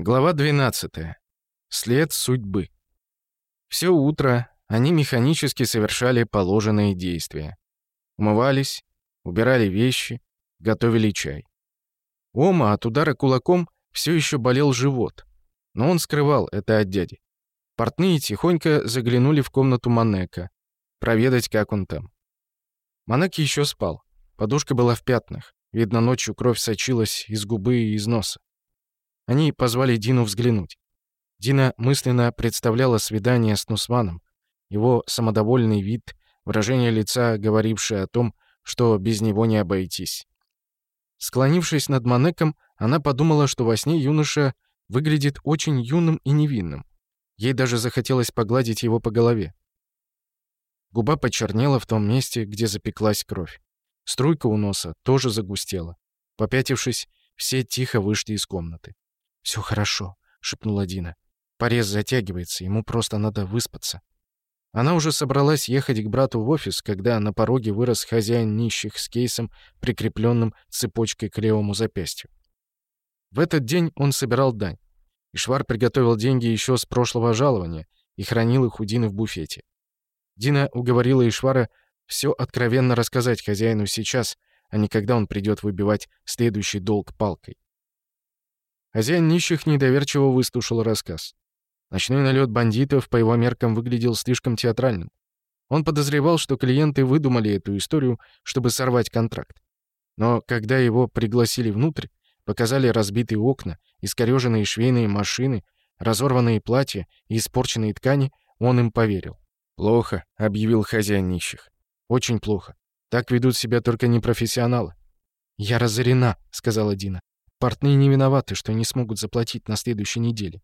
Глава 12. След судьбы. Все утро они механически совершали положенные действия. Умывались, убирали вещи, готовили чай. Ома от удара кулаком все еще болел живот, но он скрывал это от дяди. Портные тихонько заглянули в комнату Манека, проведать, как он там. Манек еще спал. Подушка была в пятнах. Видно, ночью кровь сочилась из губы и из носа. Они позвали Дину взглянуть. Дина мысленно представляла свидание с Нусманом, его самодовольный вид, выражение лица, говорившее о том, что без него не обойтись. Склонившись над Манеком, она подумала, что во сне юноша выглядит очень юным и невинным. Ей даже захотелось погладить его по голове. Губа почернела в том месте, где запеклась кровь. Струйка у носа тоже загустела. Попятившись, все тихо вышли из комнаты. «Все хорошо», — шепнула Дина. «Порез затягивается, ему просто надо выспаться». Она уже собралась ехать к брату в офис, когда на пороге вырос хозяин нищих с кейсом, прикрепленным цепочкой к левому запястью. В этот день он собирал дань. и Швар приготовил деньги еще с прошлого жалования и хранил их у Дины в буфете. Дина уговорила Ишвара все откровенно рассказать хозяину сейчас, а не когда он придет выбивать следующий долг палкой. Хозяин нищих недоверчиво выслушал рассказ. Ночной налет бандитов по его меркам выглядел слишком театральным. Он подозревал, что клиенты выдумали эту историю, чтобы сорвать контракт. Но когда его пригласили внутрь, показали разбитые окна, искореженные швейные машины, разорванные платья и испорченные ткани, он им поверил. «Плохо», — объявил хозяин нищих. «Очень плохо. Так ведут себя только непрофессионалы». «Я разорена», — сказала Дина. Портные не виноваты, что не смогут заплатить на следующей неделе.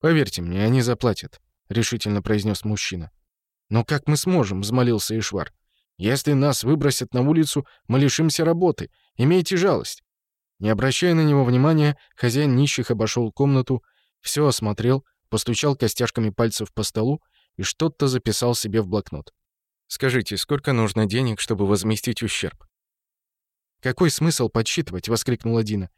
«Поверьте мне, они заплатят», — решительно произнес мужчина. «Но как мы сможем?» — взмолился Ишвар. «Если нас выбросят на улицу, мы лишимся работы. Имейте жалость». Не обращая на него внимания, хозяин нищих обошел комнату, все осмотрел, постучал костяшками пальцев по столу и что-то записал себе в блокнот. «Скажите, сколько нужно денег, чтобы возместить ущерб?» «Какой смысл подсчитывать?» — воскликнула Дина.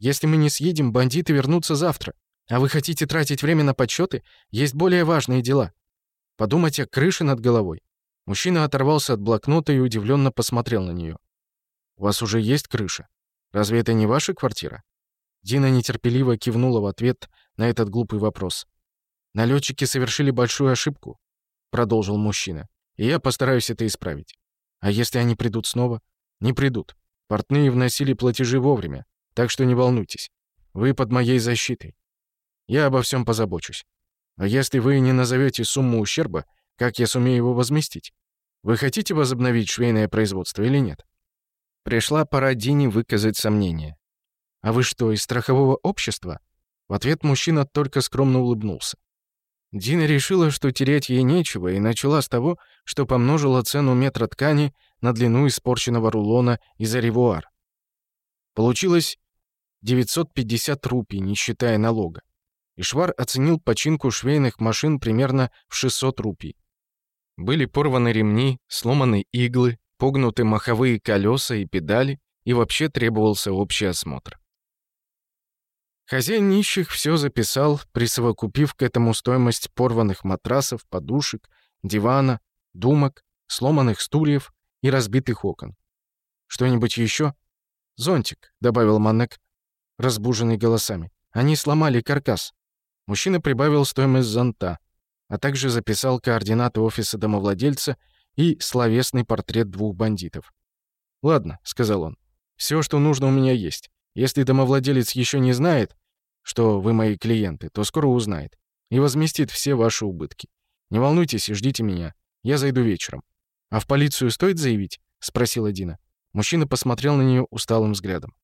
Если мы не съедем, бандиты вернутся завтра. А вы хотите тратить время на подсчеты? Есть более важные дела. Подумайте о крыше над головой. Мужчина оторвался от блокнота и удивленно посмотрел на нее. «У вас уже есть крыша? Разве это не ваша квартира?» Дина нетерпеливо кивнула в ответ на этот глупый вопрос. «Налетчики совершили большую ошибку», — продолжил мужчина. «И я постараюсь это исправить. А если они придут снова?» «Не придут. Портные вносили платежи вовремя. Так что не волнуйтесь. Вы под моей защитой. Я обо всем позабочусь. А если вы не назовете сумму ущерба, как я сумею его возместить? Вы хотите возобновить швейное производство или нет?» Пришла пора Дине выказать сомнение. «А вы что, из страхового общества?» В ответ мужчина только скромно улыбнулся. Дина решила, что терять ей нечего, и начала с того, что помножила цену метра ткани на длину испорченного рулона из аревуар. Получилось 950 рупий, не считая налога. Ишвар оценил починку швейных машин примерно в 600 рупий. Были порваны ремни, сломаны иглы, погнуты маховые колеса и педали, и вообще требовался общий осмотр. Хозяин нищих все записал, присовокупив к этому стоимость порванных матрасов, подушек, дивана, думок, сломанных стульев и разбитых окон. Что-нибудь еще? «Зонтик», — добавил Манек, разбуженный голосами. «Они сломали каркас». Мужчина прибавил стоимость зонта, а также записал координаты офиса домовладельца и словесный портрет двух бандитов. «Ладно», — сказал он, — «всё, что нужно, у меня есть. Если домовладелец ещё не знает, что вы мои клиенты, то скоро узнает и возместит все ваши убытки. Не волнуйтесь и ждите меня. Я зайду вечером». «А в полицию стоит заявить?» — спросила Дина. Мужчина посмотрел на нее усталым взглядом.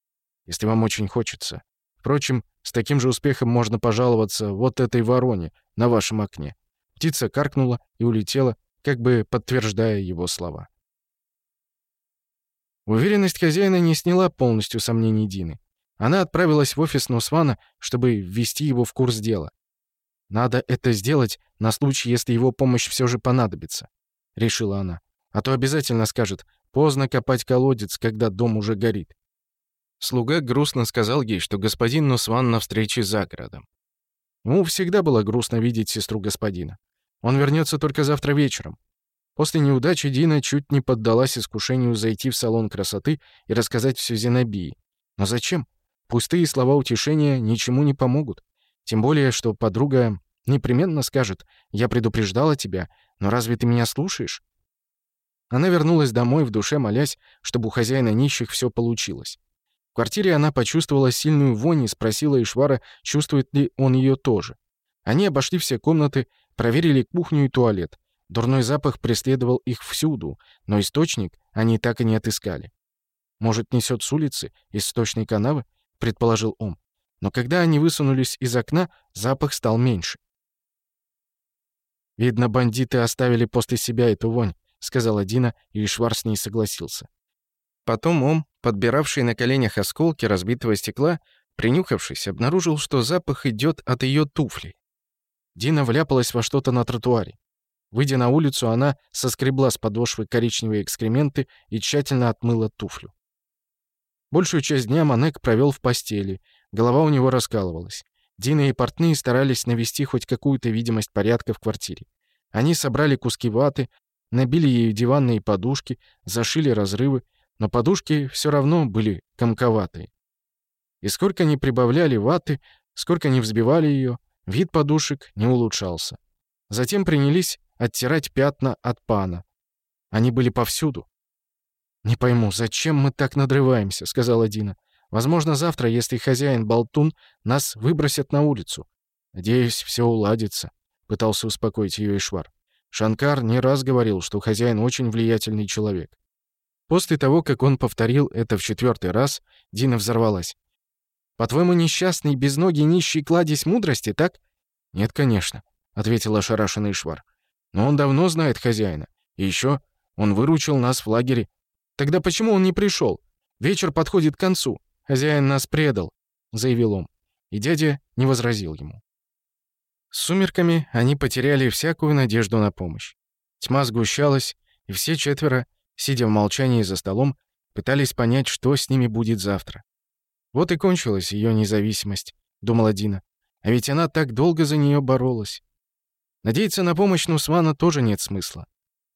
«Если вам очень хочется. Впрочем, с таким же успехом можно пожаловаться вот этой вороне на вашем окне». Птица каркнула и улетела, как бы подтверждая его слова. Уверенность хозяина не сняла полностью сомнений Дины. Она отправилась в офис Носвана, чтобы ввести его в курс дела. «Надо это сделать на случай, если его помощь все же понадобится», — решила она. «А то обязательно скажет, Поздно копать колодец, когда дом уже горит. Слуга грустно сказал ей, что господин Нусван на встрече за городом. Ему всегда было грустно видеть сестру господина. Он вернется только завтра вечером. После неудачи Дина чуть не поддалась искушению зайти в салон красоты и рассказать все Зенобии. Но зачем? Пустые слова утешения ничему не помогут. Тем более, что подруга непременно скажет «Я предупреждала тебя, но разве ты меня слушаешь?» Она вернулась домой в душе, молясь, чтобы у хозяина нищих все получилось. В квартире она почувствовала сильную вонь и спросила Ишвара, чувствует ли он ее тоже. Они обошли все комнаты, проверили кухню и туалет. Дурной запах преследовал их всюду, но источник они так и не отыскали. «Может, несет с улицы, из сточной канавы?» — предположил он. Но когда они высунулись из окна, запах стал меньше. «Видно, бандиты оставили после себя эту вонь», сказала Дина, и Шварц не согласился. Потом он, подбиравший на коленях осколки разбитого стекла, принюхавшись, обнаружил, что запах идет от ее туфли. Дина вляпалась во что-то на тротуаре. Выйдя на улицу, она соскребла с подошвы коричневые экскременты и тщательно отмыла туфлю. Большую часть дня Манек провел в постели, голова у него раскалывалась. Дина и портные старались навести хоть какую-то видимость порядка в квартире. Они собрали куски ваты, Набили ей диванные подушки, зашили разрывы, но подушки все равно были комковатые. И сколько ни прибавляли ваты, сколько ни взбивали ее, вид подушек не улучшался. Затем принялись оттирать пятна от пана. Они были повсюду. «Не пойму, зачем мы так надрываемся?» — сказала Дина. «Возможно, завтра, если хозяин болтун, нас выбросят на улицу». «Надеюсь, все уладится», — пытался успокоить ее Ишвар. Шанкар не раз говорил, что хозяин очень влиятельный человек. После того, как он повторил это в четвертый раз, Дина взорвалась. «По-твоему, несчастный, безногий, нищий кладезь мудрости, так?» «Нет, конечно», — ответил ошарашенный Швар. «Но он давно знает хозяина. И еще он выручил нас в лагере. Тогда почему он не пришел? Вечер подходит к концу. Хозяин нас предал», — заявил он. И дядя не возразил ему. С сумерками они потеряли всякую надежду на помощь. Тьма сгущалась, и все четверо, сидя в молчании за столом, пытались понять, что с ними будет завтра. Вот и кончилась ее независимость, думала Дина. А ведь она так долго за нее боролась. Надеяться на помощь Нусмана тоже нет смысла.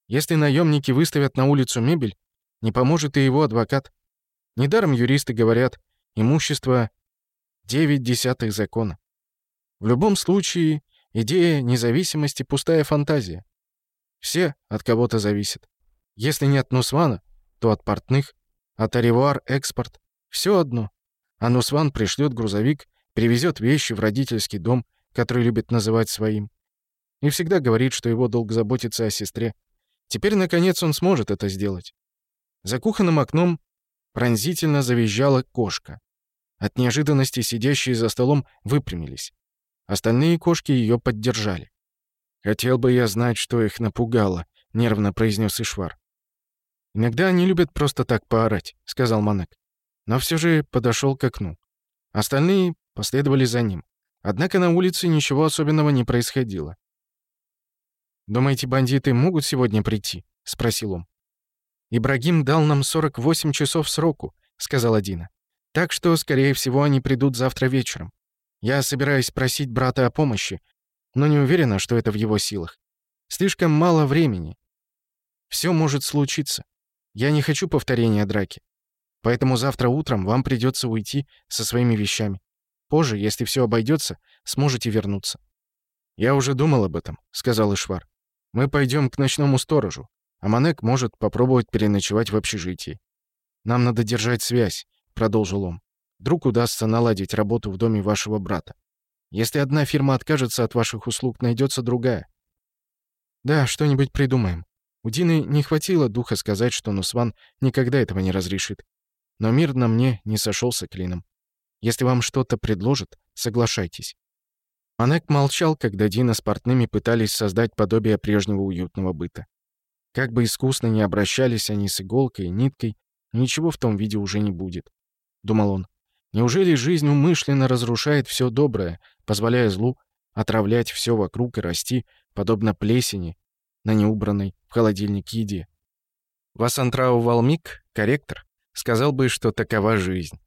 Если наемники выставят на улицу мебель, не поможет и его адвокат. Недаром юристы говорят, имущество — девять десятых закона. В любом случае, Идея независимости — пустая фантазия. Все от кого-то зависят. Если не от Нусвана, то от портных, от Аревуар экспорт. Все одно. А Нусван пришлет грузовик, привезет вещи в родительский дом, который любит называть своим. И всегда говорит, что его долг заботиться о сестре. Теперь, наконец, он сможет это сделать. За кухонным окном пронзительно завизжала кошка. От неожиданности сидящие за столом выпрямились. Остальные кошки ее поддержали. «Хотел бы я знать, что их напугало», — нервно произнес Ишвар. «Иногда они любят просто так поорать», — сказал Манек. Но все же подошел к окну. Остальные последовали за ним. Однако на улице ничего особенного не происходило. «Думаете, бандиты могут сегодня прийти?» — спросил он. «Ибрагим дал нам 48 часов сроку», — сказал Адина. «Так что, скорее всего, они придут завтра вечером. Я собираюсь просить брата о помощи, но не уверена, что это в его силах. Слишком мало времени. Все может случиться. Я не хочу повторения драки. Поэтому завтра утром вам придется уйти со своими вещами. Позже, если все обойдется, сможете вернуться». «Я уже думал об этом», — сказал Ишвар. «Мы пойдем к ночному сторожу, а Манек может попробовать переночевать в общежитии». «Нам надо держать связь», — продолжил он. Вдруг удастся наладить работу в доме вашего брата. Если одна фирма откажется от ваших услуг, найдется другая. Да, что-нибудь придумаем. У Дины не хватило духа сказать, что Нусван никогда этого не разрешит. Но мир на мне не сошелся клином. Если вам что-то предложат, соглашайтесь. Манек молчал, когда Дина с портными пытались создать подобие прежнего уютного быта. Как бы искусно ни обращались они с иголкой и ниткой, ничего в том виде уже не будет, — думал он. Неужели жизнь умышленно разрушает все доброе, позволяя злу отравлять все вокруг и расти, подобно плесени на неубранной в холодильнике еде? Васантрау Валмик, корректор, сказал бы, что такова жизнь.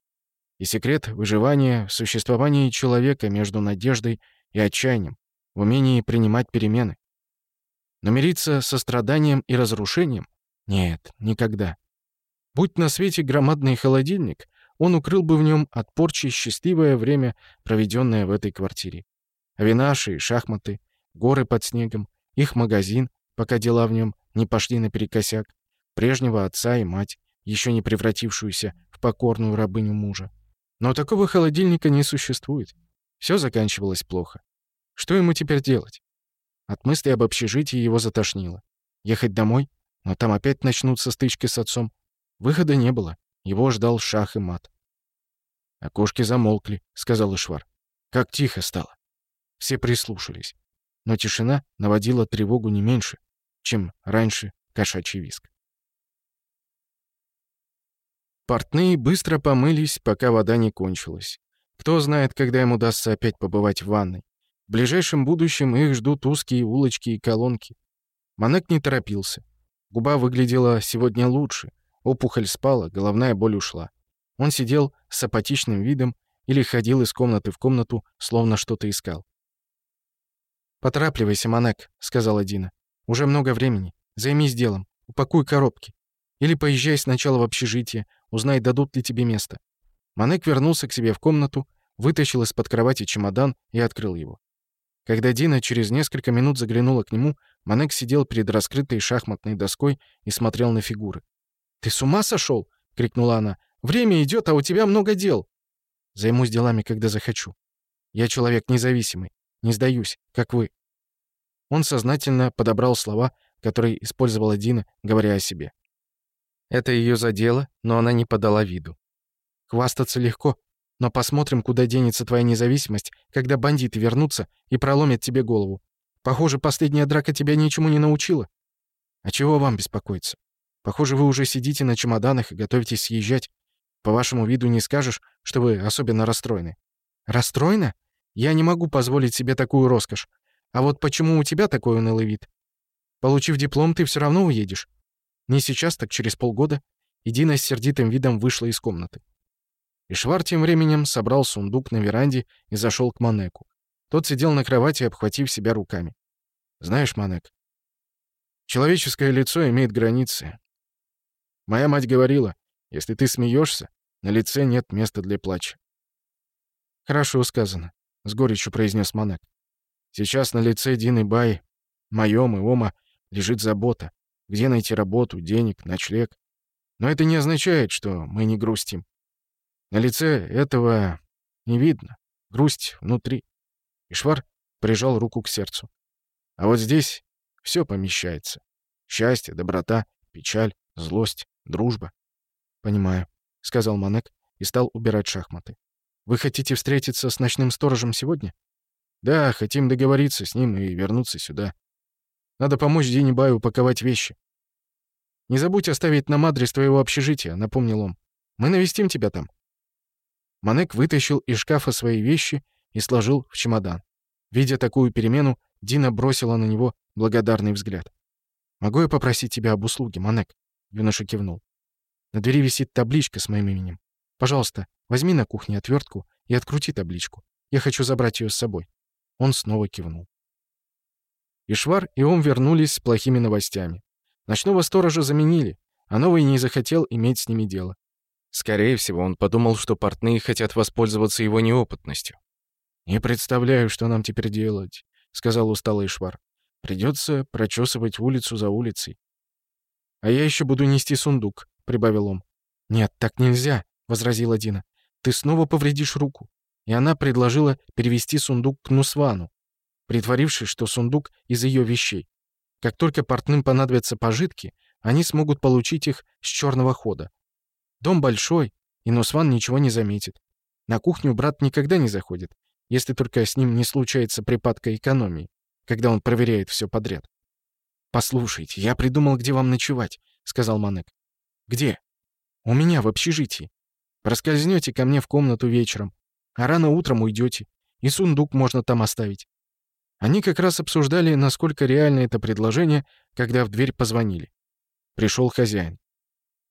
И секрет выживания в существовании человека между надеждой и отчаянием, в умении принимать перемены. Но мириться со страданием и разрушением? Нет, никогда. Будь на свете громадный холодильник, он укрыл бы в нем от порчи счастливое время, проведенное в этой квартире. Винаши и шахматы, горы под снегом, их магазин, пока дела в нем не пошли наперекосяк, прежнего отца и мать, еще не превратившуюся в покорную рабыню мужа. Но такого холодильника не существует. Все заканчивалось плохо. Что ему теперь делать? От мысли об общежитии его затошнило. Ехать домой? Но там опять начнутся стычки с отцом. Выхода не было. Его ждал шах и мат. «Окошки замолкли», — сказал Ишвар. «Как тихо стало!» Все прислушались. Но тишина наводила тревогу не меньше, чем раньше кошачий виск. Портные быстро помылись, пока вода не кончилась. Кто знает, когда им удастся опять побывать в ванной. В ближайшем будущем их ждут узкие улочки и колонки. Манек не торопился. Губа выглядела сегодня лучше — Опухоль спала, головная боль ушла. Он сидел с апатичным видом или ходил из комнаты в комнату, словно что-то искал. «Поторапливайся, Манек, — сказала Дина. «Уже много времени. Займись делом. Упакуй коробки. Или поезжай сначала в общежитие, узнай, дадут ли тебе место». Манек вернулся к себе в комнату, вытащил из-под кровати чемодан и открыл его. Когда Дина через несколько минут заглянула к нему, Манек сидел перед раскрытой шахматной доской и смотрел на фигуры. «Ты с ума сошел?» — крикнула она. «Время идет, а у тебя много дел!» «Займусь делами, когда захочу. Я человек независимый. Не сдаюсь, как вы». Он сознательно подобрал слова, которые использовала Дина, говоря о себе. Это ее задело, но она не подала виду. «Хвастаться легко, но посмотрим, куда денется твоя независимость, когда бандиты вернутся и проломят тебе голову. Похоже, последняя драка тебя ничему не научила. А чего вам беспокоиться? Похоже, вы уже сидите на чемоданах и готовитесь съезжать. По вашему виду не скажешь, что вы особенно расстроены». «Расстроена? Я не могу позволить себе такую роскошь. А вот почему у тебя такой унылый вид? Получив диплом, ты все равно уедешь. Не сейчас, так через полгода». И Дина с сердитым видом вышла из комнаты. Ишвар тем временем собрал сундук на веранде и зашел к Манеку. Тот сидел на кровати, обхватив себя руками. «Знаешь, Манек, человеческое лицо имеет границы, Моя мать говорила, если ты смеешься, на лице нет места для плача. «Хорошо сказано», — с горечью произнес монах. «Сейчас на лице Дины Бай, моем и Ома, лежит забота. Где найти работу, денег, ночлег? Но это не означает, что мы не грустим. На лице этого не видно. Грусть внутри». Ишвар прижал руку к сердцу. «А вот здесь все помещается. Счастье, доброта, печаль, злость. Дружба. Понимаю, сказал Манек и стал убирать шахматы. Вы хотите встретиться с ночным сторожем сегодня? Да, хотим договориться с ним и вернуться сюда. Надо помочь Денибаю упаковать вещи. Не забудь оставить нам адрес твоего общежития, напомнил он. Мы навестим тебя там. Манек вытащил из шкафа свои вещи и сложил в чемодан. Видя такую перемену, Дина бросила на него благодарный взгляд. «Могу я попросить тебя об услуге, Манек?» Юноша кивнул. На двери висит табличка с моим именем. Пожалуйста, возьми на кухне отвертку и открути табличку. Я хочу забрать ее с собой. Он снова кивнул. Ишвар и Ом вернулись с плохими новостями. Ночного сторожа заменили, а новый не захотел иметь с ними дело. Скорее всего, он подумал, что портные хотят воспользоваться его неопытностью. «Не представляю, что нам теперь делать», — сказал усталый Ишвар. «Придется прочесывать улицу за улицей. «А я еще буду нести сундук», — прибавил он. «Нет, так нельзя», — возразила Дина. «Ты снова повредишь руку». И она предложила перевести сундук к Нусвану, притворившись, что сундук из ее вещей. Как только портным понадобятся пожитки, они смогут получить их с черного хода. Дом большой, и Нусван ничего не заметит. На кухню брат никогда не заходит, если только с ним не случается припадка экономии, когда он проверяет все подряд. «Послушайте, я придумал, где вам ночевать», — сказал Манек. «Где?» «У меня, в общежитии. Проскользнете ко мне в комнату вечером, а рано утром уйдете, и сундук можно там оставить». Они как раз обсуждали, насколько реально это предложение, когда в дверь позвонили. Пришел хозяин.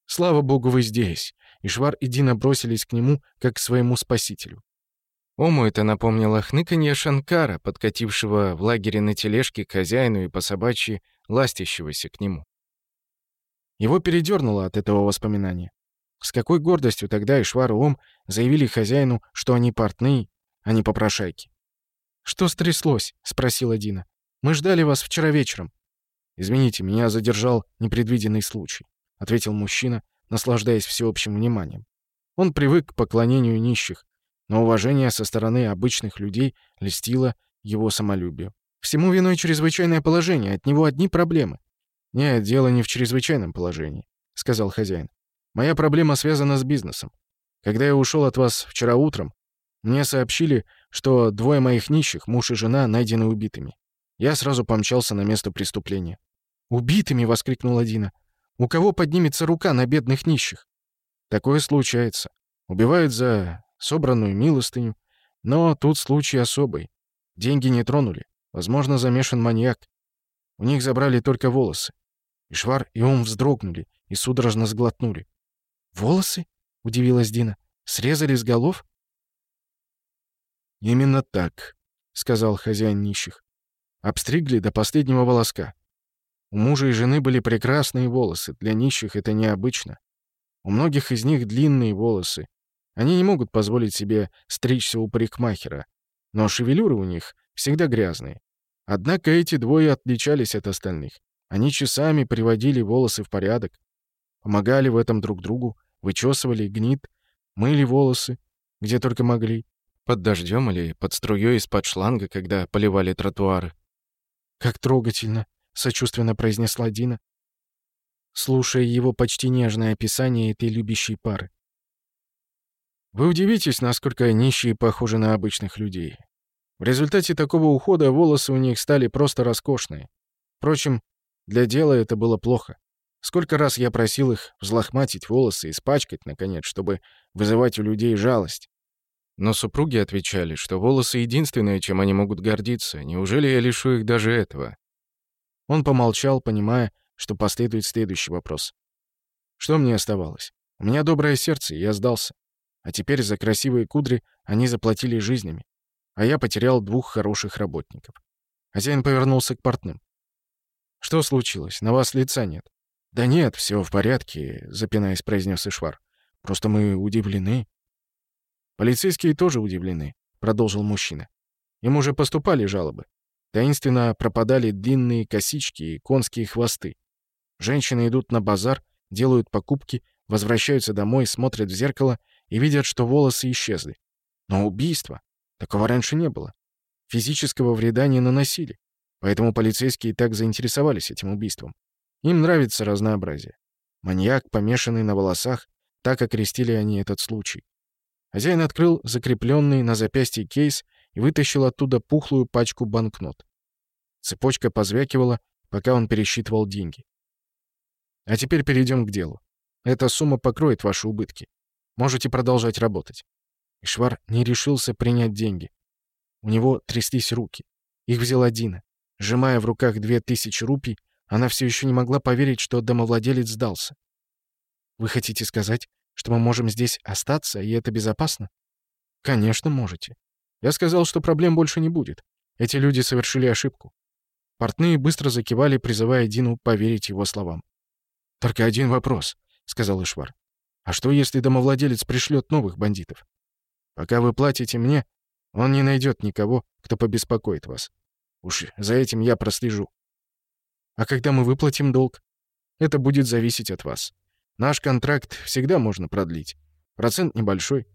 «Слава богу, вы здесь!» И Швар и Дина бросились к нему, как к своему спасителю. Ому это напомнило хныканье Шанкара, подкатившего в лагере на тележке хозяину и по собачьи ластящегося к нему. Его передёрнуло от этого воспоминания. С какой гордостью тогда Ишвар и Ом заявили хозяину, что они портные, а не попрошайки. «Что стряслось?» — спросила Дина. «Мы ждали вас вчера вечером». «Извините, меня задержал непредвиденный случай», — ответил мужчина, наслаждаясь всеобщим вниманием. Он привык к поклонению нищих, но уважение со стороны обычных людей льстило его самолюбие. Всему виной чрезвычайное положение, от него одни проблемы. «Нет, дело не в чрезвычайном положении», — сказал хозяин. «Моя проблема связана с бизнесом. Когда я ушел от вас вчера утром, мне сообщили, что двое моих нищих, муж и жена, найдены убитыми. Я сразу помчался на место преступления». «Убитыми!» — воскликнула Дина. «У кого поднимется рука на бедных нищих?» «Такое случается. Убивают за собранную милостыню. Но тут случай особый. Деньги не тронули. Возможно, замешан маньяк. У них забрали только волосы. Швар и Ум вздрогнули и судорожно сглотнули. «Волосы?» — удивилась Дина. «Срезали с голов?» «Именно так», — сказал хозяин нищих. «Обстригли до последнего волоска. У мужа и жены были прекрасные волосы, для нищих это необычно. У многих из них длинные волосы, они не могут позволить себе стричься у парикмахера, но шевелюры у них всегда грязные. Однако эти двое отличались от остальных. Они часами приводили волосы в порядок, помогали в этом друг другу, вычесывали гнит, мыли волосы, где только могли. Под дождем или под струей из-под шланга, когда поливали тротуары. «Как трогательно!» — сочувственно произнесла Дина, слушая его почти нежное описание этой любящей пары. Вы удивитесь, насколько нищие похожи на обычных людей. В результате такого ухода волосы у них стали просто роскошные. Впрочем, для дела это было плохо. Сколько раз я просил их взлохматить волосы, испачкать, наконец, чтобы вызывать у людей жалость. Но супруги отвечали, что волосы — единственное, чем они могут гордиться. Неужели я лишу их даже этого? Он помолчал, понимая, что последует следующий вопрос. Что мне оставалось? У меня доброе сердце, я сдался. А теперь за красивые кудри они заплатили жизнями. А я потерял двух хороших работников. Хозяин повернулся к портным. «Что случилось? На вас лица нет». «Да нет, все в порядке», — запинаясь, произнес Ишвар. «Просто мы удивлены». «Полицейские тоже удивлены», — продолжил мужчина. «Им уже поступали жалобы. Таинственно пропадали длинные косички и конские хвосты. Женщины идут на базар, делают покупки, возвращаются домой, смотрят в зеркало — и видят, что волосы исчезли. Но убийство? Такого раньше не было. Физического вреда не наносили. Поэтому полицейские так заинтересовались этим убийством. Им нравится разнообразие. Маньяк, помешанный на волосах, так окрестили они этот случай. Хозяин открыл закрепленный на запястье кейс и вытащил оттуда пухлую пачку банкнот. Цепочка позвякивала, пока он пересчитывал деньги. А теперь перейдем к делу. Эта сумма покроет ваши убытки. Можете продолжать работать». Ишвар не решился принять деньги. У него тряслись руки. Их взяла Дина. Сжимая в руках две тысячи рупий, она все еще не могла поверить, что домовладелец сдался. «Вы хотите сказать, что мы можем здесь остаться, и это безопасно?» «Конечно, можете. Я сказал, что проблем больше не будет. Эти люди совершили ошибку». Портные быстро закивали, призывая Дину поверить его словам. «Только один вопрос», — сказал Ишвар. А что, если домовладелец пришлет новых бандитов? Пока вы платите мне, он не найдет никого, кто побеспокоит вас. Уж за этим я прослежу. А когда мы выплатим долг? Это будет зависеть от вас. Наш контракт всегда можно продлить. Процент небольшой.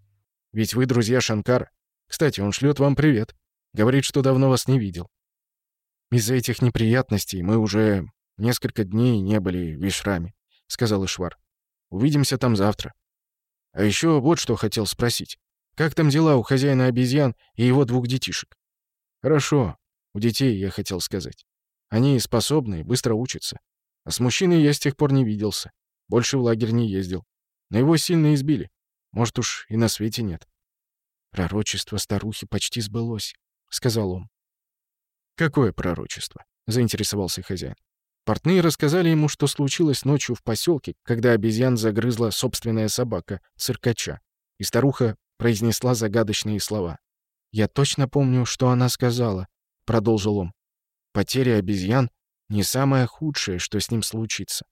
Ведь вы друзья Шанкара. Кстати, он шлет вам привет. Говорит, что давно вас не видел. Из-за этих неприятностей мы уже несколько дней не были в Вишраме, — сказал Ишвар. Увидимся там завтра. А еще вот что хотел спросить. Как там дела у хозяина обезьян и его двух детишек? Хорошо. У детей, я хотел сказать. Они способны и быстро учатся. А с мужчиной я с тех пор не виделся. Больше в лагерь не ездил. Но его сильно избили. Может уж и на свете нет. Пророчество старухи почти сбылось, — сказал он. «Какое пророчество?» — заинтересовался хозяин. Портные рассказали ему, что случилось ночью в поселке, когда обезьян загрызла собственная собака, циркача. И старуха произнесла загадочные слова. «Я точно помню, что она сказала», — продолжил он. «Потеря обезьян — не самое худшее, что с ним случится.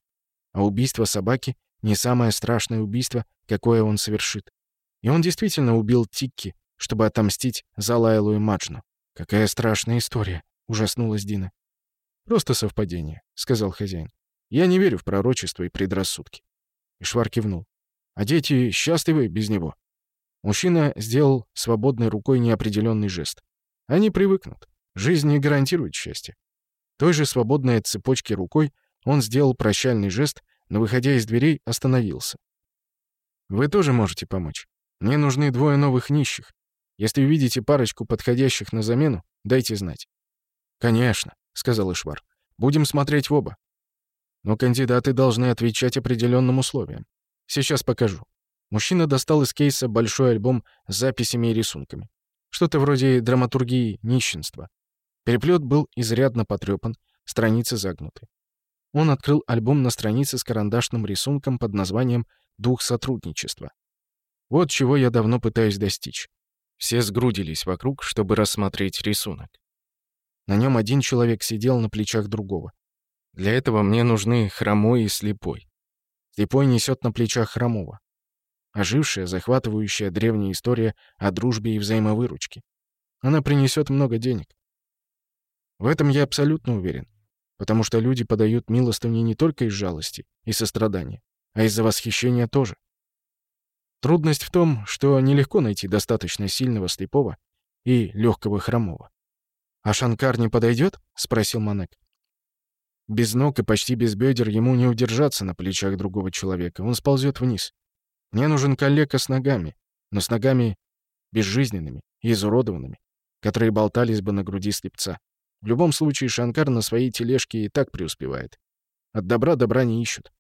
А убийство собаки — не самое страшное убийство, какое он совершит. И он действительно убил Тикки, чтобы отомстить за Лайлу и Маджну. «Какая страшная история», — ужаснулась Дина. «Просто совпадение. — сказал хозяин. «Я не верю в пророчества и предрассудки». Ишвар кивнул. «А дети счастливы без него?» Мужчина сделал свободной рукой неопределенный жест. «Они привыкнут. Жизнь не гарантирует счастья». Той же свободной от цепочки рукой он сделал прощальный жест, но, выходя из дверей, остановился. «Вы тоже можете помочь. Мне нужны двое новых нищих. Если увидите парочку подходящих на замену, дайте знать». «Конечно», — сказал Ишвар. Будем смотреть в оба. Но кандидаты должны отвечать определенным условиям. Сейчас покажу. Мужчина достал из кейса большой альбом с записями и рисунками. Что-то вроде драматургии нищенства. Переплет был изрядно потрепан, страницы загнуты. Он открыл альбом на странице с карандашным рисунком под названием «Дух сотрудничества». Вот чего я давно пытаюсь достичь. Все сгрудились вокруг, чтобы рассмотреть рисунок. На нем один человек сидел на плечах другого. Для этого мне нужны хромой и слепой. Слепой несет на плечах хромого. Ожившая, захватывающая древняя история о дружбе и взаимовыручке. Она принесет много денег. В этом я абсолютно уверен, потому что люди подают милостыни не только из жалости и сострадания, а из-за восхищения тоже. Трудность в том, что нелегко найти достаточно сильного слепого и легкого хромого. «А Шанкар не подойдет?» — спросил Манек. Без ног и почти без бедер ему не удержаться на плечах другого человека. Он сползет вниз. Мне нужен коллега с ногами, но с ногами безжизненными и изуродованными, которые болтались бы на груди слепца. В любом случае Шанкар на своей тележке и так преуспевает. От добра добра не ищут.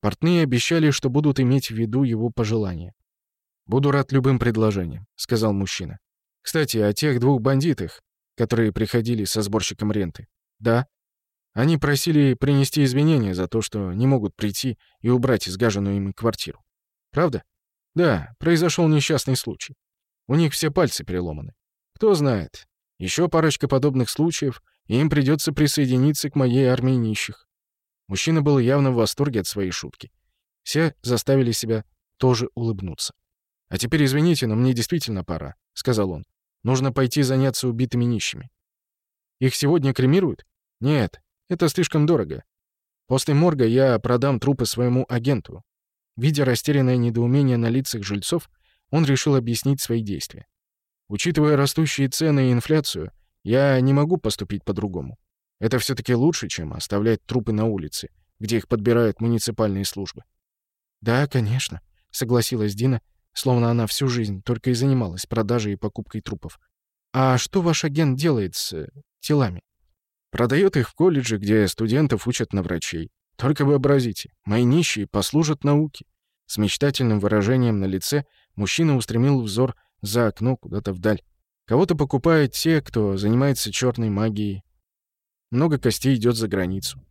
Портные обещали, что будут иметь в виду его пожелания. «Буду рад любым предложениям», — сказал мужчина. «Кстати, о тех двух бандитах которые приходили со сборщиком ренты. Да. Они просили принести извинения за то, что не могут прийти и убрать изгаженную им квартиру. Правда? Да, произошел несчастный случай. У них все пальцы переломаны. Кто знает, еще парочка подобных случаев, и им придется присоединиться к моей армии нищих. Мужчина был явно в восторге от своей шутки. Все заставили себя тоже улыбнуться. «А теперь извините, но мне действительно пора», — сказал он. Нужно пойти заняться убитыми нищими. Их сегодня кремируют? Нет, это слишком дорого. После морга я продам трупы своему агенту. Видя растерянное недоумение на лицах жильцов, он решил объяснить свои действия. Учитывая растущие цены и инфляцию, я не могу поступить по-другому. Это все-таки лучше, чем оставлять трупы на улице, где их подбирают муниципальные службы. «Да, конечно», — согласилась Дина, словно она всю жизнь только и занималась продажей и покупкой трупов. «А что ваш агент делает с э, телами?» «Продает их в колледже, где студентов учат на врачей. Только вообразите, мои нищие послужат науке». С мечтательным выражением на лице мужчина устремил взор за окно куда-то вдаль. Кого-то покупают те, кто занимается черной магией. Много костей идет за границу.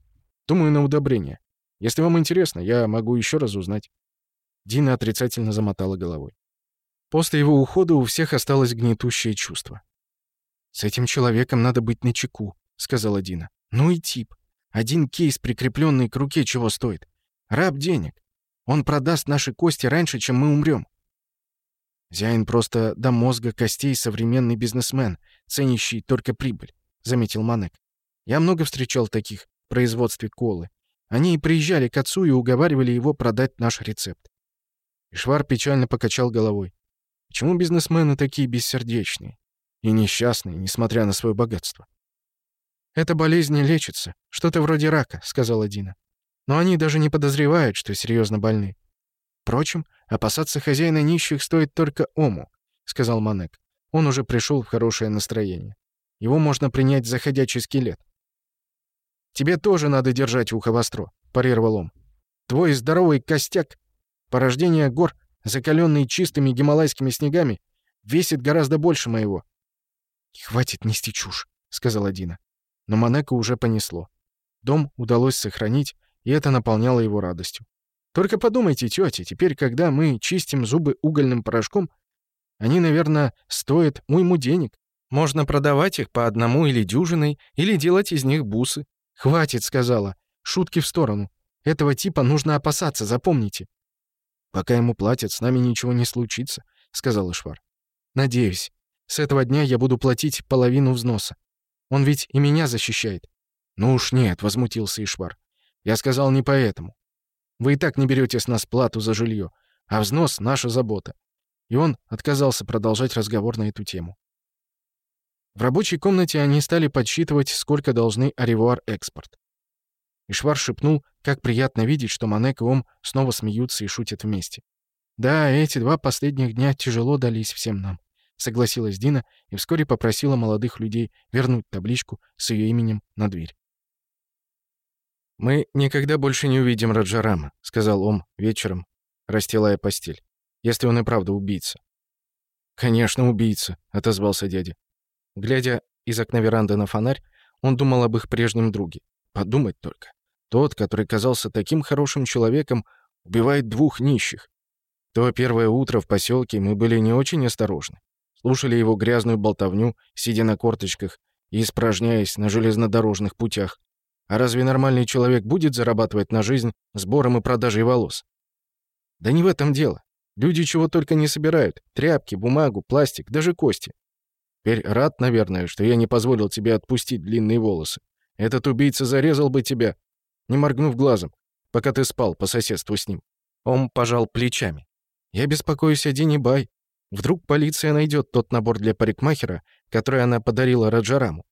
Думаю, на удобрение. Если вам интересно, я могу еще раз узнать. Дина отрицательно замотала головой. После его ухода у всех осталось гнетущее чувство. «С этим человеком надо быть начеку», — сказала Дина. «Ну и тип. Один кейс, прикрепленный к руке, чего стоит. Раб денег. Он продаст наши кости раньше, чем мы умрем». «Зяин просто до мозга костей современный бизнесмен, ценящий только прибыль», — заметил Манек. «Я много встречал таких в производстве колы. Они и приезжали к отцу и уговаривали его продать наш рецепт. Ишвар печально покачал головой. Почему бизнесмены такие бессердечные и несчастные, несмотря на свое богатство? «Эта болезнь не лечится. Что-то вроде рака», — сказала Дина. «Но они даже не подозревают, что серьезно больны». «Впрочем, опасаться хозяина нищих стоит только Ому», — сказал Манек. Он уже пришел в хорошее настроение. Его можно принять за ходячий скелет. «Тебе тоже надо держать ухо востро», — парировал Ом. «Твой здоровый костяк Порождение гор, закаленные чистыми гималайскими снегами, весит гораздо больше моего». «Хватит нести чушь», — сказала Дина. Но Монако уже понесло. Дом удалось сохранить, и это наполняло его радостью. «Только подумайте, тетя, теперь, когда мы чистим зубы угольным порошком, они, наверное, стоят уйму денег. Можно продавать их по одному или дюжиной, или делать из них бусы. Хватит, сказала. Шутки в сторону. Этого типа нужно опасаться, запомните. Пока ему платят, с нами ничего не случится», — сказала Швар. «Надеюсь. С этого дня я буду платить половину взноса. Он ведь и меня защищает». «Ну уж нет», — возмутился Ишвар. «Я сказал не поэтому. Вы и так не берете с нас плату за жилье, а взнос — наша забота». И он отказался продолжать разговор на эту тему. В рабочей комнате они стали подсчитывать, сколько должны Аревуар Экспорт. Ишвар шепнул, как приятно видеть, что Манек и Ом снова смеются и шутят вместе. «Да, эти два последних дня тяжело дались всем нам», — согласилась Дина и вскоре попросила молодых людей вернуть табличку с ее именем на дверь. «Мы никогда больше не увидим Раджарама», — сказал Ом вечером, расстилая постель, «если он и правда убийца». «Конечно, убийца», — отозвался дядя. Глядя из окна веранды на фонарь, он думал об их прежнем друге. Подумать только. Тот, который казался таким хорошим человеком, убивает двух нищих. То первое утро в поселке мы были не очень осторожны. Слушали его грязную болтовню, сидя на корточках и испражняясь на железнодорожных путях. А разве нормальный человек будет зарабатывать на жизнь сбором и продажей волос? Да не в этом дело. Люди чего только не собирают. Тряпки, бумагу, пластик, даже кости. Теперь рад, наверное, что я не позволил тебе отпустить длинные волосы. Этот убийца зарезал бы тебя, не моргнув глазом, пока ты спал по соседству с ним. Он пожал плечами. Я беспокоюсь о Дине Бай. Вдруг полиция найдет тот набор для парикмахера, который она подарила Раджараму.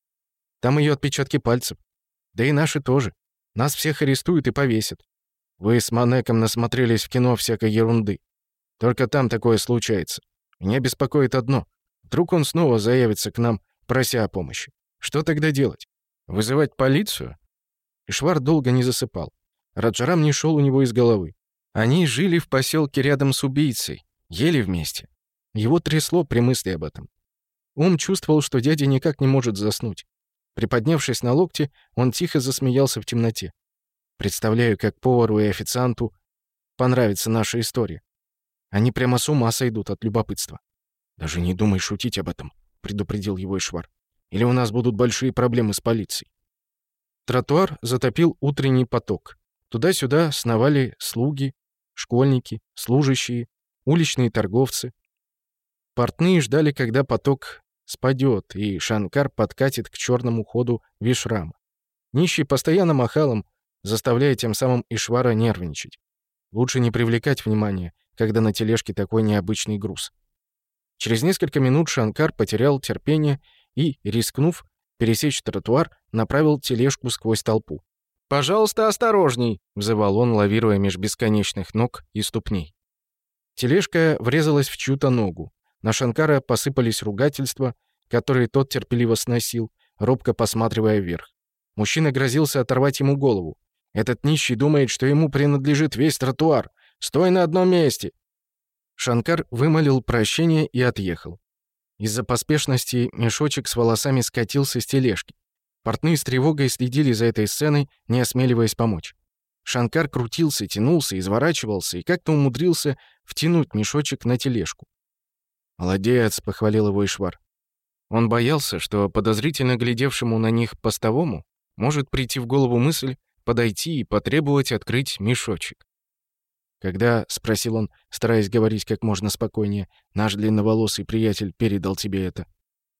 Там ее отпечатки пальцев. Да и наши тоже. Нас всех арестуют и повесят. Вы с Манеком насмотрелись в кино всякой ерунды. Только там такое случается. Меня беспокоит одно. Вдруг он снова заявится к нам, прося о помощи. Что тогда делать? Вызывать полицию? Ишвар долго не засыпал. Раджарам не шел у него из головы. Они жили в поселке рядом с убийцей, ели вместе. Его трясло при мысли об этом. Ум чувствовал, что дядя никак не может заснуть. Приподнявшись на локте, он тихо засмеялся в темноте. «Представляю, как повару и официанту понравится наша история. Они прямо с ума сойдут от любопытства». «Даже не думай шутить об этом», — предупредил его Ишвар. «Или у нас будут большие проблемы с полицией». Тротуар затопил утренний поток. Туда-сюда сновали слуги, школьники, служащие, уличные торговцы. Портные ждали, когда поток спадет, и Шанкар подкатит к черному ходу Вишрама. Нищий постоянно махалом, заставляя тем самым Ишвара нервничать. Лучше не привлекать внимание, когда на тележке такой необычный груз. Через несколько минут Шанкар потерял терпение и, рискнув, пересечь тротуар, направил тележку сквозь толпу. «Пожалуйста, осторожней!» — взывал он, лавируя меж бесконечных ног и ступней. Тележка врезалась в чью-то ногу. На Шанкара посыпались ругательства, которые тот терпеливо сносил, робко посматривая вверх. Мужчина грозился оторвать ему голову. «Этот нищий думает, что ему принадлежит весь тротуар. Стой на одном месте!» Шанкар вымолил прощение и отъехал. Из-за поспешности мешочек с волосами скатился с тележки. Портные с тревогой следили за этой сценой, не осмеливаясь помочь. Шанкар крутился, тянулся, изворачивался и как-то умудрился втянуть мешочек на тележку. «Молодец», — похвалил его Ишвар. Он боялся, что подозрительно глядевшему на них постовому может прийти в голову мысль подойти и потребовать открыть мешочек. Когда, — спросил он, стараясь говорить как можно спокойнее, — наш длинноволосый приятель передал тебе это?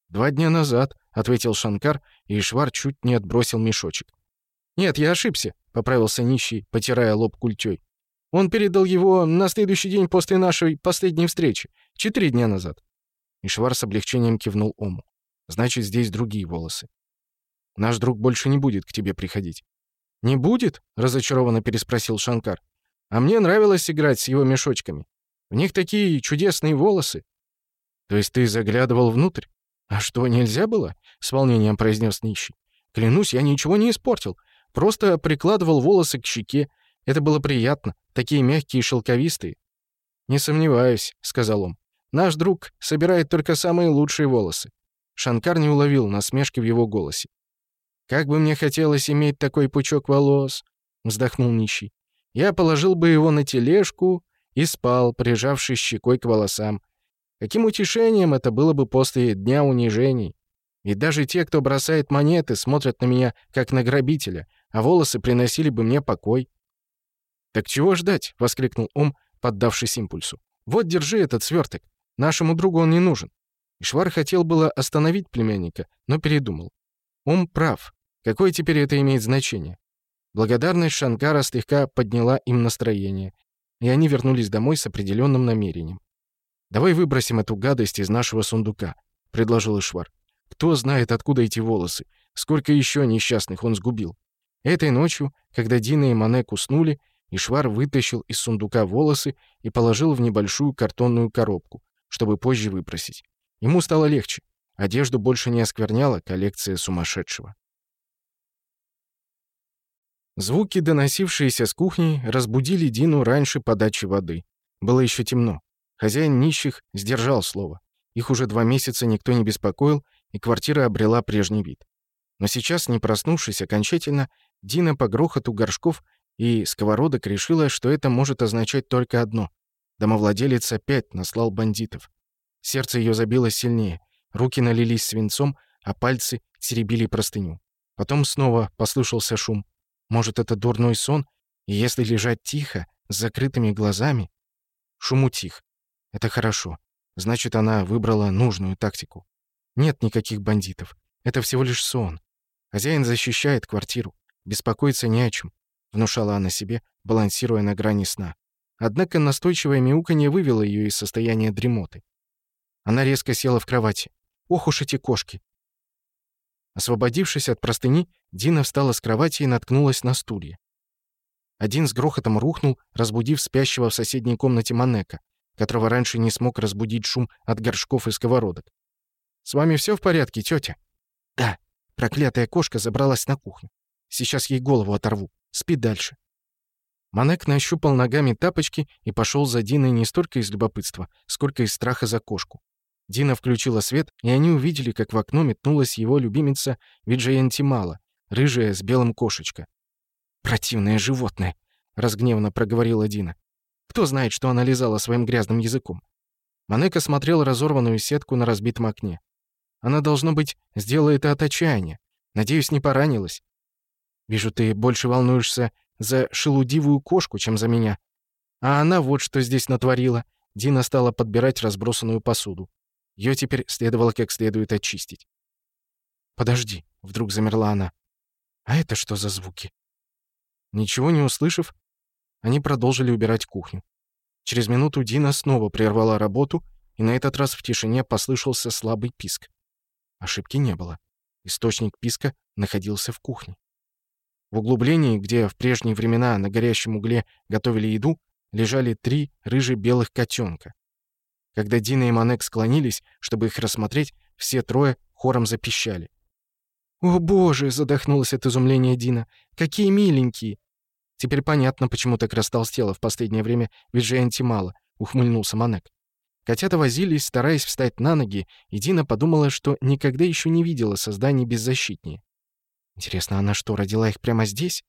«Два дня назад», — ответил Шанкар, и Швар чуть не отбросил мешочек. «Нет, я ошибся», — поправился нищий, потирая лоб культёй. «Он передал его на следующий день после нашей последней встречи, четыре дня назад». Ишвар с облегчением кивнул Ому. «Значит, здесь другие волосы. Наш друг больше не будет к тебе приходить». «Не будет?» — разочарованно переспросил Шанкар. А мне нравилось играть с его мешочками. в них такие чудесные волосы. То есть ты заглядывал внутрь? А что, нельзя было? С волнением произнес нищий. Клянусь, я ничего не испортил. Просто прикладывал волосы к щеке. Это было приятно. Такие мягкие и шелковистые. «Не сомневаюсь», — сказал он. «Наш друг собирает только самые лучшие волосы». Шанкар не уловил насмешки в его голосе. «Как бы мне хотелось иметь такой пучок волос», — вздохнул нищий. Я положил бы его на тележку и спал, прижавшись щекой к волосам. Каким утешением это было бы после дня унижений. И даже те, кто бросает монеты, смотрят на меня, как на грабителя, а волосы приносили бы мне покой. «Так чего ждать?» — воскликнул Ом, поддавшись импульсу. «Вот, держи этот сверток. Нашему другу он не нужен». Ишвар хотел было остановить племянника, но передумал. Ом прав. Какое теперь это имеет значение? Благодарность Шанкара слегка подняла им настроение, и они вернулись домой с определенным намерением. «Давай выбросим эту гадость из нашего сундука», — предложил Ишвар. «Кто знает, откуда эти волосы? Сколько еще несчастных он сгубил?» Этой ночью, когда Дина и Манек уснули, Ишвар вытащил из сундука волосы и положил в небольшую картонную коробку, чтобы позже выбросить. Ему стало легче. Одежду больше не оскверняла коллекция сумасшедшего. Звуки, доносившиеся с кухни, разбудили Дину раньше подачи воды. Было еще темно. Хозяин нищих сдержал слово. Их уже два месяца никто не беспокоил, и квартира обрела прежний вид. Но сейчас, не проснувшись окончательно, Дина по грохоту горшков и сковородок решила, что это может означать только одно. Домовладелец опять наслал бандитов. Сердце ее забило сильнее, руки налились свинцом, а пальцы теребили простыню. Потом снова послышался шум. Может, это дурной сон? И если лежать тихо, с закрытыми глазами... Шум утих. Это хорошо. Значит, она выбрала нужную тактику. Нет никаких бандитов. Это всего лишь сон. Хозяин защищает квартиру. Беспокоиться не о чем, внушала она себе, балансируя на грани сна. Однако настойчивое мяуканье вывело ее из состояния дремоты. Она резко села в кровати. Ох уж эти кошки. Освободившись от простыни, Дина встала с кровати и наткнулась на стулья. Один с грохотом рухнул, разбудив спящего в соседней комнате Манека, которого раньше не смог разбудить шум от горшков и сковородок. «С вами все в порядке, тетя?» «Да». Проклятая кошка забралась на кухню. «Сейчас ей голову оторву. Спи дальше». Манек нащупал ногами тапочки и пошел за Диной не столько из любопытства, сколько из страха за кошку. Дина включила свет, и они увидели, как в окно метнулась его любимица Виджаянтимала, рыжая с белым кошечка. «Противное животное!» — разгневно проговорила Дина. «Кто знает, что она лизала своим грязным языком?» Манека смотрел разорванную сетку на разбитом окне. «Она, должно быть, сделала это от отчаяния. Надеюсь, не поранилась. Вижу, ты больше волнуешься за шелудивую кошку, чем за меня. А она вот что здесь натворила». Дина стала подбирать разбросанную посуду. Ее теперь следовало как следует очистить. «Подожди», — вдруг замерла она. «А это что за звуки?» Ничего не услышав, они продолжили убирать кухню. Через минуту Дина снова прервала работу, и на этот раз в тишине послышался слабый писк. Ошибки не было. Источник писка находился в кухне. В углублении, где в прежние времена на горящем угле готовили еду, лежали три рыже-белых котенка. Когда Дина и Манек склонились, чтобы их рассмотреть, все трое хором запищали. «О, боже!» — задохнулась от изумления Дина. «Какие миленькие!» «Теперь понятно, почему так растолстела в последнее время, ведь же антимало», — ухмыльнулся Манек. Котята возились, стараясь встать на ноги, и Дина подумала, что никогда еще не видела созданий беззащитнее. «Интересно, она что, родила их прямо здесь?»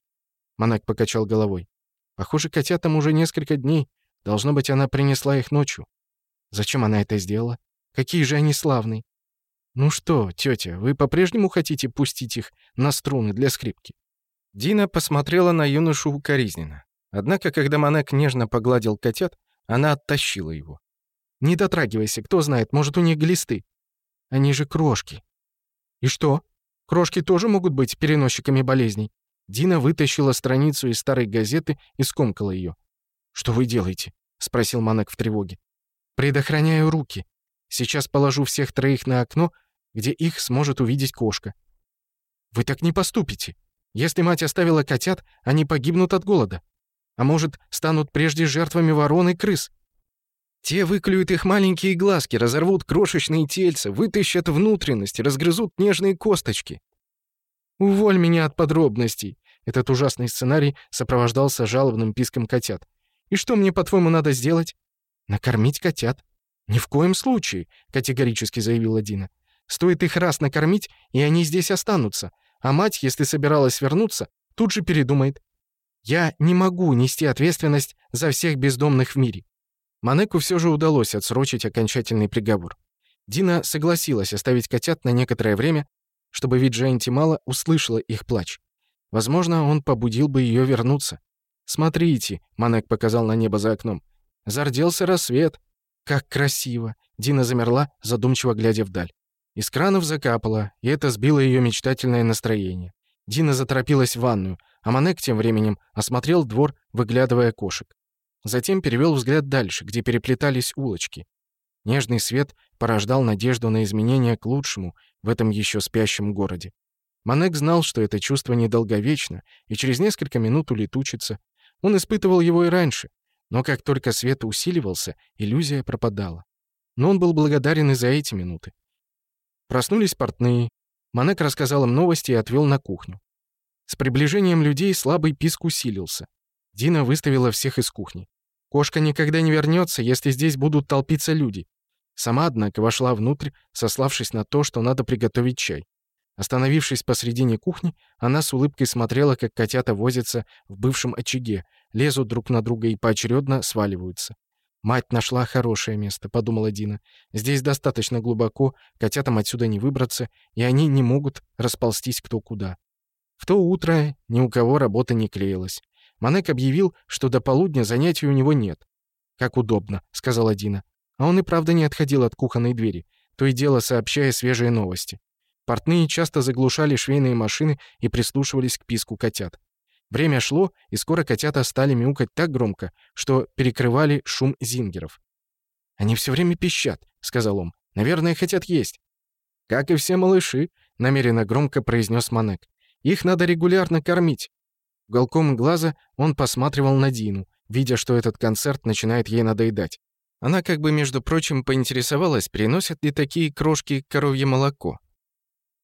Манек покачал головой. «Похоже, котятам уже несколько дней. Должно быть, она принесла их ночью». Зачем она это сделала? Какие же они славные!» «Ну что, тетя, вы по-прежнему хотите пустить их на струны для скрипки?» Дина посмотрела на юношу укоризненно. Однако, когда Манек нежно погладил котят, она оттащила его. «Не дотрагивайся, кто знает, может, у них глисты. Они же крошки». «И что? Крошки тоже могут быть переносчиками болезней?» Дина вытащила страницу из старой газеты и скомкала ее. «Что вы делаете?» — спросил Манек в тревоге. Предохраняю руки. Сейчас положу всех троих на окно, где их сможет увидеть кошка. Вы так не поступите. Если мать оставила котят, они погибнут от голода. А может, станут прежде жертвами ворон и крыс. Те выклюют их маленькие глазки, разорвут крошечные тельца, вытащат внутренности, разгрызут нежные косточки. Уволь меня от подробностей. Этот ужасный сценарий сопровождался жалобным писком котят. И что мне, по-твоему, надо сделать? «Накормить котят?» «Ни в коем случае», — категорически заявила Дина. «Стоит их раз накормить, и они здесь останутся. А мать, если собиралась вернуться, тут же передумает. Я не могу нести ответственность за всех бездомных в мире». Манеку все же удалось отсрочить окончательный приговор. Дина согласилась оставить котят на некоторое время, чтобы Виджа Интимала услышала их плач. Возможно, он побудил бы ее вернуться. «Смотрите», — Манек показал на небо за окном, Зарделся рассвет. Как красиво!» Дина замерла, задумчиво глядя вдаль. Из кранов закапало, и это сбило ее мечтательное настроение. Дина заторопилась в ванную, а Манек тем временем осмотрел двор, выглядывая кошек. Затем перевел взгляд дальше, где переплетались улочки. Нежный свет порождал надежду на изменения к лучшему в этом еще спящем городе. Манек знал, что это чувство недолговечно и через несколько минут улетучится. Он испытывал его и раньше, но как только свет усиливался, иллюзия пропадала. Но он был благодарен и за эти минуты. Проснулись портные. Манек рассказал им новости и отвел на кухню. С приближением людей слабый писк усилился. Дина выставила всех из кухни. Кошка никогда не вернется, если здесь будут толпиться люди. Сама, однако, вошла внутрь, сославшись на то, что надо приготовить чай. Остановившись посредине кухни, она с улыбкой смотрела, как котята возятся в бывшем очаге, лезут друг на друга и поочередно сваливаются. «Мать нашла хорошее место», — подумала Дина. «Здесь достаточно глубоко, котятам отсюда не выбраться, и они не могут расползтись кто куда». В то утро ни у кого работа не клеилась. Манек объявил, что до полудня занятий у него нет. «Как удобно», — сказала Дина. А он и правда не отходил от кухонной двери, то и дело сообщая свежие новости. Портные часто заглушали швейные машины и прислушивались к писку котят. Время шло, и скоро котята стали мяукать так громко, что перекрывали шум зингеров. «Они все время пищат», — сказал он. «Наверное, хотят есть». «Как и все малыши», — намеренно громко произнес Манек. «Их надо регулярно кормить». Уголком глаза он посматривал на Дину, видя, что этот концерт начинает ей надоедать. Она как бы, между прочим, поинтересовалась, приносят ли такие крошки коровье молоко.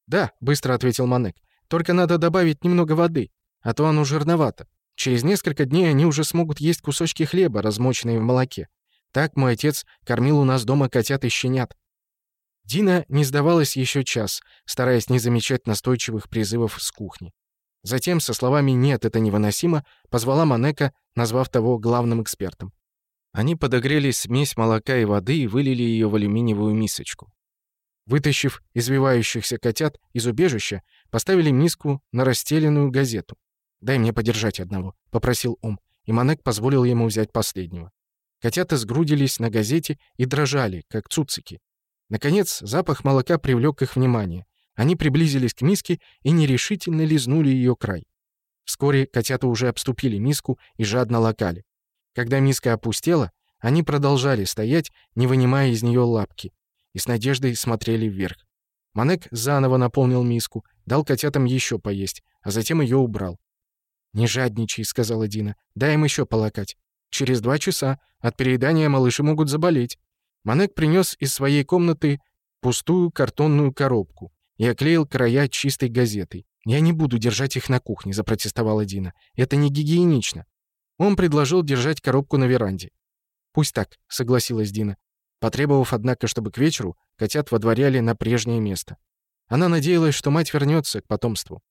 «Да», — быстро ответил Манек. «Только надо добавить немного воды, а то оно жирновато. Через несколько дней они уже смогут есть кусочки хлеба, размоченные в молоке. Так мой отец кормил у нас дома котят и щенят». Дина не сдавалась еще час, стараясь не замечать настойчивых призывов с кухни. Затем, со словами «нет, это невыносимо», позвала Манека, назвав того главным экспертом. Они подогрели смесь молока и воды и вылили ее в алюминиевую мисочку. Вытащив извивающихся котят из убежища, поставили миску на расстеленную газету. «Дай мне подержать одного», — попросил Ом, и Манек позволил ему взять последнего. Котята сгрудились на газете и дрожали, как цуцики. Наконец, запах молока привлек их внимание. Они приблизились к миске и нерешительно лизнули ее край. Вскоре котята уже обступили миску и жадно лакали. Когда миска опустела, они продолжали стоять, не вынимая из нее лапки и с надеждой смотрели вверх. Манек заново наполнил миску, дал котятам еще поесть, а затем ее убрал. «Не жадничай», — сказала Дина, — «дай им еще полакать. Через два часа от переедания малыши могут заболеть». Манек принес из своей комнаты пустую картонную коробку и оклеил края чистой газетой. «Я не буду держать их на кухне», — запротестовала Дина. «Это не гигиенично». Он предложил держать коробку на веранде. «Пусть так», — согласилась Дина. Потребовав, однако, чтобы к вечеру, котят водворяли на прежнее место. Она надеялась, что мать вернется к потомству.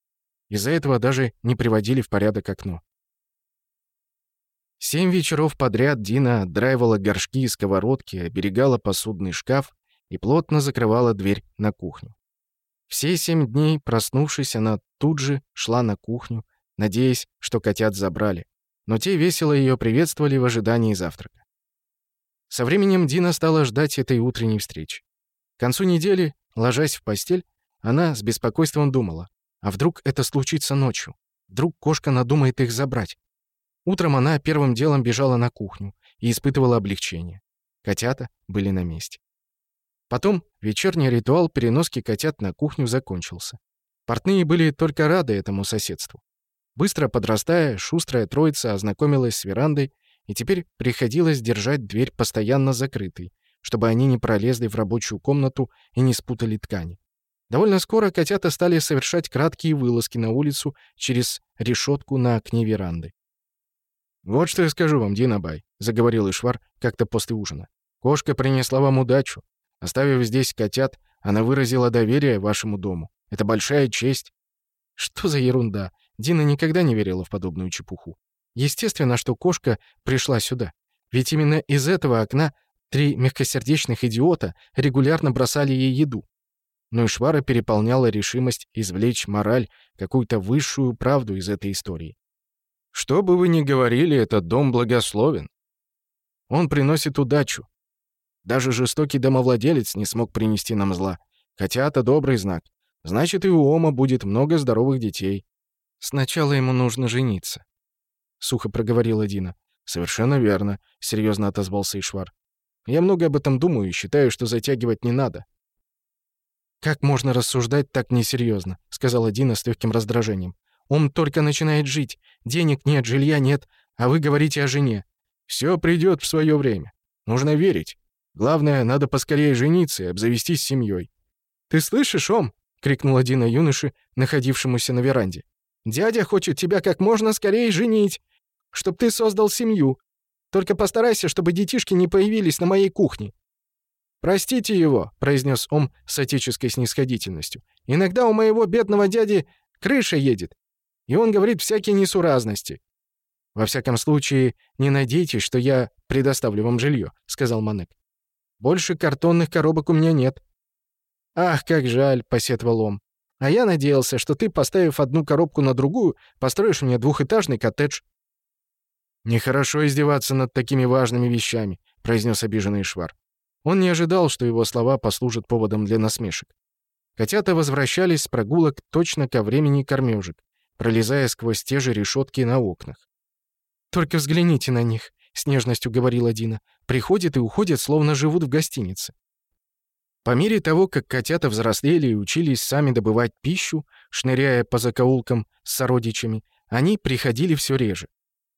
Из-за этого даже не приводили в порядок окно. Семь вечеров подряд Дина отдраивала горшки и сковородки, оберегала посудный шкаф и плотно закрывала дверь на кухню. Все семь дней, проснувшись, она тут же шла на кухню, надеясь, что котят забрали. Но те весело ее приветствовали в ожидании завтрака. Со временем Дина стала ждать этой утренней встречи. К концу недели, ложась в постель, она с беспокойством думала, а вдруг это случится ночью? Вдруг кошка надумает их забрать? Утром она первым делом бежала на кухню и испытывала облегчение. Котята были на месте. Потом вечерний ритуал переноски котят на кухню закончился. Портные были только рады этому соседству. Быстро подрастая, шустрая троица ознакомилась с верандой и теперь приходилось держать дверь постоянно закрытой, чтобы они не пролезли в рабочую комнату и не спутали ткани. Довольно скоро котята стали совершать краткие вылазки на улицу через решетку на окне веранды. «Вот что я скажу вам, Динабай», — заговорил Ишвар как-то после ужина. «Кошка принесла вам удачу. Оставив здесь котят, она выразила доверие вашему дому. Это большая честь». «Что за ерунда?» Дина никогда не верила в подобную чепуху. Естественно, что кошка пришла сюда. Ведь именно из этого окна три мягкосердечных идиота регулярно бросали ей еду. Но и Швара переполняла решимость извлечь мораль, какую-то высшую правду из этой истории. «Что бы вы ни говорили, этот дом благословен. Он приносит удачу. Даже жестокий домовладелец не смог принести нам зла. Хотя это добрый знак. Значит, и у Ома будет много здоровых детей. Сначала ему нужно жениться. — сухо проговорила Дина. «Совершенно верно», — серьезно отозвался Ишвар. «Я много об этом думаю и считаю, что затягивать не надо». «Как можно рассуждать так несерьезно?» — сказала Дина с легким раздражением. «Он только начинает жить. Денег нет, жилья нет, а вы говорите о жене. Все придет в свое время. Нужно верить. Главное, надо поскорее жениться и обзавестись семьей. «Ты слышишь, Ом?» — крикнула Дина юноше, находившемуся на веранде. «Дядя хочет тебя как можно скорее женить чтобы ты создал семью. Только постарайся, чтобы детишки не появились на моей кухне». «Простите его», — произнес он с отеческой снисходительностью. «Иногда у моего бедного дяди крыша едет, и он говорит всякие несуразности». «Во всяком случае, не надейтесь, что я предоставлю вам жилье», — сказал Манек. «Больше картонных коробок у меня нет». «Ах, как жаль», — посетовал он. «А я надеялся, что ты, поставив одну коробку на другую, построишь мне двухэтажный коттедж». «Нехорошо издеваться над такими важными вещами», — произнес обиженный Швар. Он не ожидал, что его слова послужат поводом для насмешек. Котята возвращались с прогулок точно ко времени кормежек, пролезая сквозь те же решетки на окнах. «Только взгляните на них», — с нежностью говорила Дина. «Приходят и уходят, словно живут в гостинице». По мере того, как котята взрослели и учились сами добывать пищу, шныряя по закоулкам с сородичами, они приходили все реже.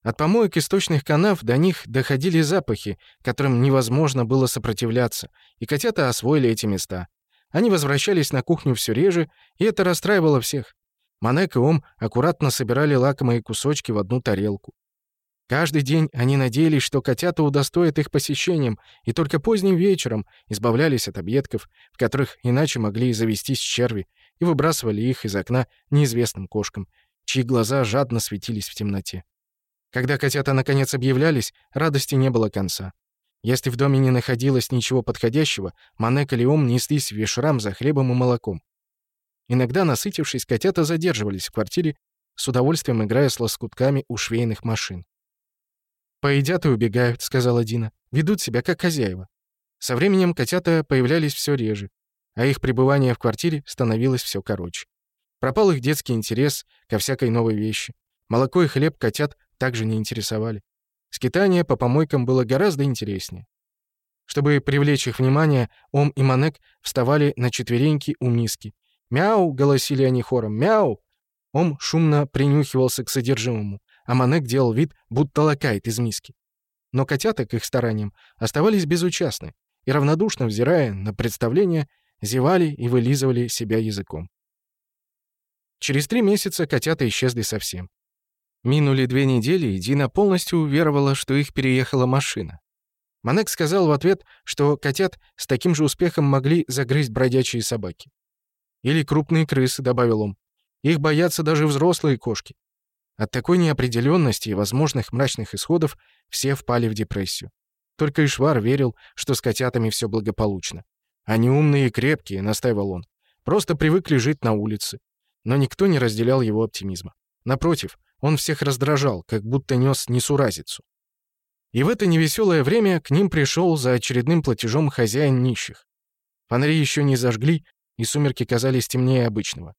От помоек источных канав до них доходили запахи, которым невозможно было сопротивляться, и котята освоили эти места. Они возвращались на кухню все реже, и это расстраивало всех. Манек и Ом аккуратно собирали лакомые кусочки в одну тарелку. Каждый день они надеялись, что котята удостоят их посещением, и только поздним вечером избавлялись от объедков, в которых иначе могли завестись черви, и выбрасывали их из окна неизвестным кошкам, чьи глаза жадно светились в темноте. Когда котята наконец объявлялись, радости не было конца. Если в доме не находилось ничего подходящего, Манек и Леом неслись в вешрам за хлебом и молоком. Иногда, насытившись, котята задерживались в квартире, с удовольствием играя с лоскутками у швейных машин. «Поедят и убегают», — сказала Дина. «Ведут себя как хозяева». Со временем котята появлялись все реже, а их пребывание в квартире становилось все короче. Пропал их детский интерес ко всякой новой вещи. Молоко и хлеб котят также не интересовали. Скитание по помойкам было гораздо интереснее. Чтобы привлечь их внимание, Ом и Манек вставали на четвереньки у миски. «Мяу!» — голосили они хором. «Мяу!» Ом шумно принюхивался к содержимому, а Манек делал вид, будто лакает из миски. Но котята, к их стараниям, оставались безучастны и, равнодушно взирая на представление, зевали и вылизывали себя языком. Через три месяца котята исчезли совсем. Минули две недели, и Дина полностью уверовала, что их переехала машина. Манек сказал в ответ, что котят с таким же успехом могли загрызть бродячие собаки. «Или крупные крысы», — добавил он. «Их боятся даже взрослые кошки». От такой неопределенности и возможных мрачных исходов все впали в депрессию. Только Ишвар верил, что с котятами все благополучно. «Они умные и крепкие», — настаивал он. «Просто привыкли жить на улице». Но никто не разделял его оптимизма. Напротив, он всех раздражал, как будто нес несуразицу. И в это невеселое время к ним пришел за очередным платежом хозяин нищих. Фонари еще не зажгли, и сумерки казались темнее обычного.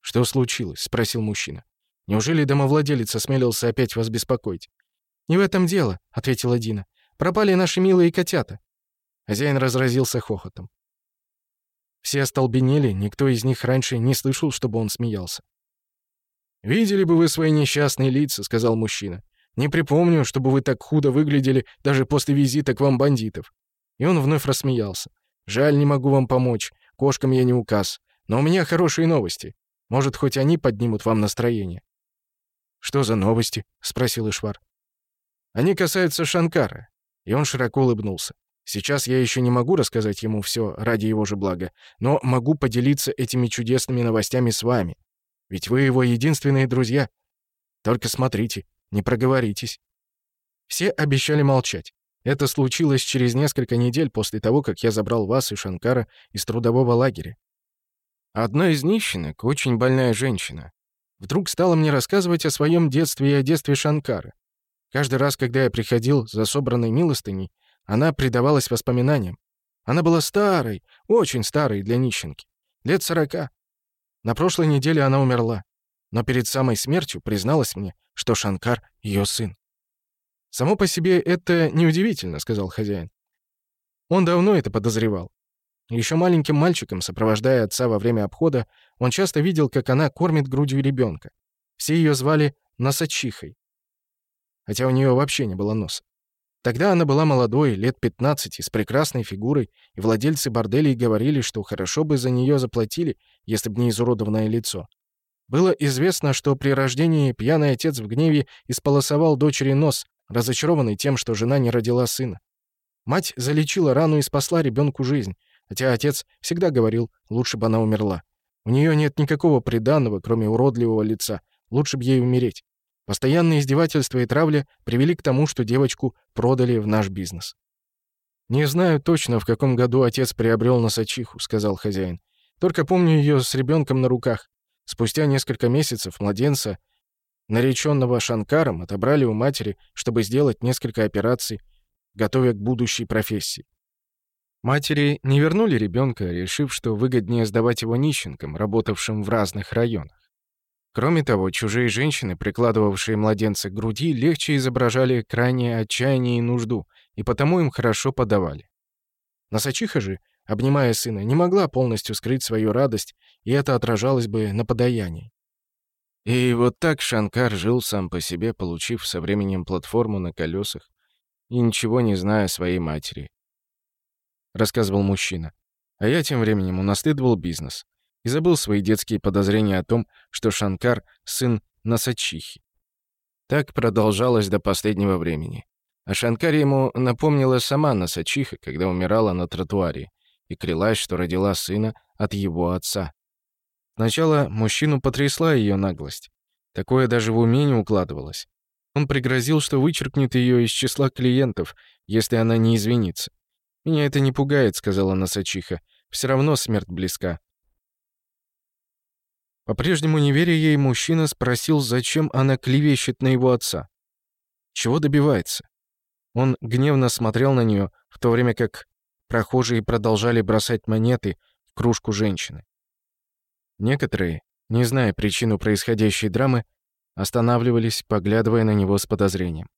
«Что случилось?» — спросил мужчина. «Неужели домовладелец осмелился опять вас беспокоить?» «Не в этом дело», — ответила Дина. «Пропали наши милые котята». Хозяин разразился хохотом. Все остолбенели, никто из них раньше не слышал, чтобы он смеялся. «Видели бы вы свои несчастные лица», — сказал мужчина. «Не припомню, чтобы вы так худо выглядели даже после визита к вам бандитов». И он вновь рассмеялся. «Жаль, не могу вам помочь. Кошкам я не указ. Но у меня хорошие новости. Может, хоть они поднимут вам настроение». «Что за новости?» — спросил Ишвар. «Они касаются Шанкара». И он широко улыбнулся. Сейчас я еще не могу рассказать ему все ради его же блага, но могу поделиться этими чудесными новостями с вами. Ведь вы его единственные друзья. Только смотрите, не проговоритесь». Все обещали молчать. Это случилось через несколько недель после того, как я забрал вас и Шанкара из трудового лагеря. Одна из нищенок, очень больная женщина, вдруг стала мне рассказывать о своем детстве и о детстве Шанкара. Каждый раз, когда я приходил за собранной милостыней, она предавалась воспоминаниям. Она была старой, очень старой для нищенки, лет сорока. На прошлой неделе она умерла, но перед самой смертью призналась мне, что Шанкар — ее сын. «Само по себе это неудивительно», — сказал хозяин. Он давно это подозревал. Еще маленьким мальчиком, сопровождая отца во время обхода, он часто видел, как она кормит грудью ребенка. Все ее звали Носочихой, хотя у нее вообще не было носа. Тогда она была молодой, лет 15, с прекрасной фигурой, и владельцы борделей говорили, что хорошо бы за нее заплатили если б не изуродованное лицо. Было известно, что при рождении пьяный отец в гневе исполосовал дочери нос, разочарованный тем, что жена не родила сына. Мать залечила рану и спасла ребенку жизнь, хотя отец всегда говорил, лучше бы она умерла. У нее нет никакого приданного, кроме уродливого лица, лучше бы ей умереть. Постоянные издевательства и травля привели к тому, что девочку продали в наш бизнес. «Не знаю точно, в каком году отец приобрел носочиху», — сказал хозяин. Только помню ее с ребенком на руках. Спустя несколько месяцев младенца, нареченного Шанкаром, отобрали у матери, чтобы сделать несколько операций, готовя к будущей профессии. Матери не вернули ребенка, решив, что выгоднее сдавать его нищенкам, работавшим в разных районах. Кроме того, чужие женщины, прикладывавшие младенца к груди, легче изображали крайнее отчаяние и нужду, и потому им хорошо подавали. Носачиха же обнимая сына, не могла полностью скрыть свою радость, и это отражалось бы на подаянии. И вот так Шанкар жил сам по себе, получив со временем платформу на колесах и ничего не зная о своей матери, рассказывал мужчина. А я тем временем унаследовал бизнес и забыл свои детские подозрения о том, что Шанкар — сын Насачихи. Так продолжалось до последнего времени. А Шанкаре ему напомнила сама Насачиха, когда умирала на тротуаре и клялась, что родила сына от его отца. Сначала мужчину потрясла ее наглость. Такое даже в уме не укладывалось. Он пригрозил, что вычеркнет ее из числа клиентов, если она не извинится. «Меня это не пугает», — сказала Носачиха. «Все равно смерть близка». По-прежнему не веря ей, мужчина спросил, зачем она клевещет на его отца. Чего добивается? Он гневно смотрел на нее, в то время как прохожие продолжали бросать монеты в кружку женщины. Некоторые, не зная причину происходящей драмы, останавливались, поглядывая на него с подозрением.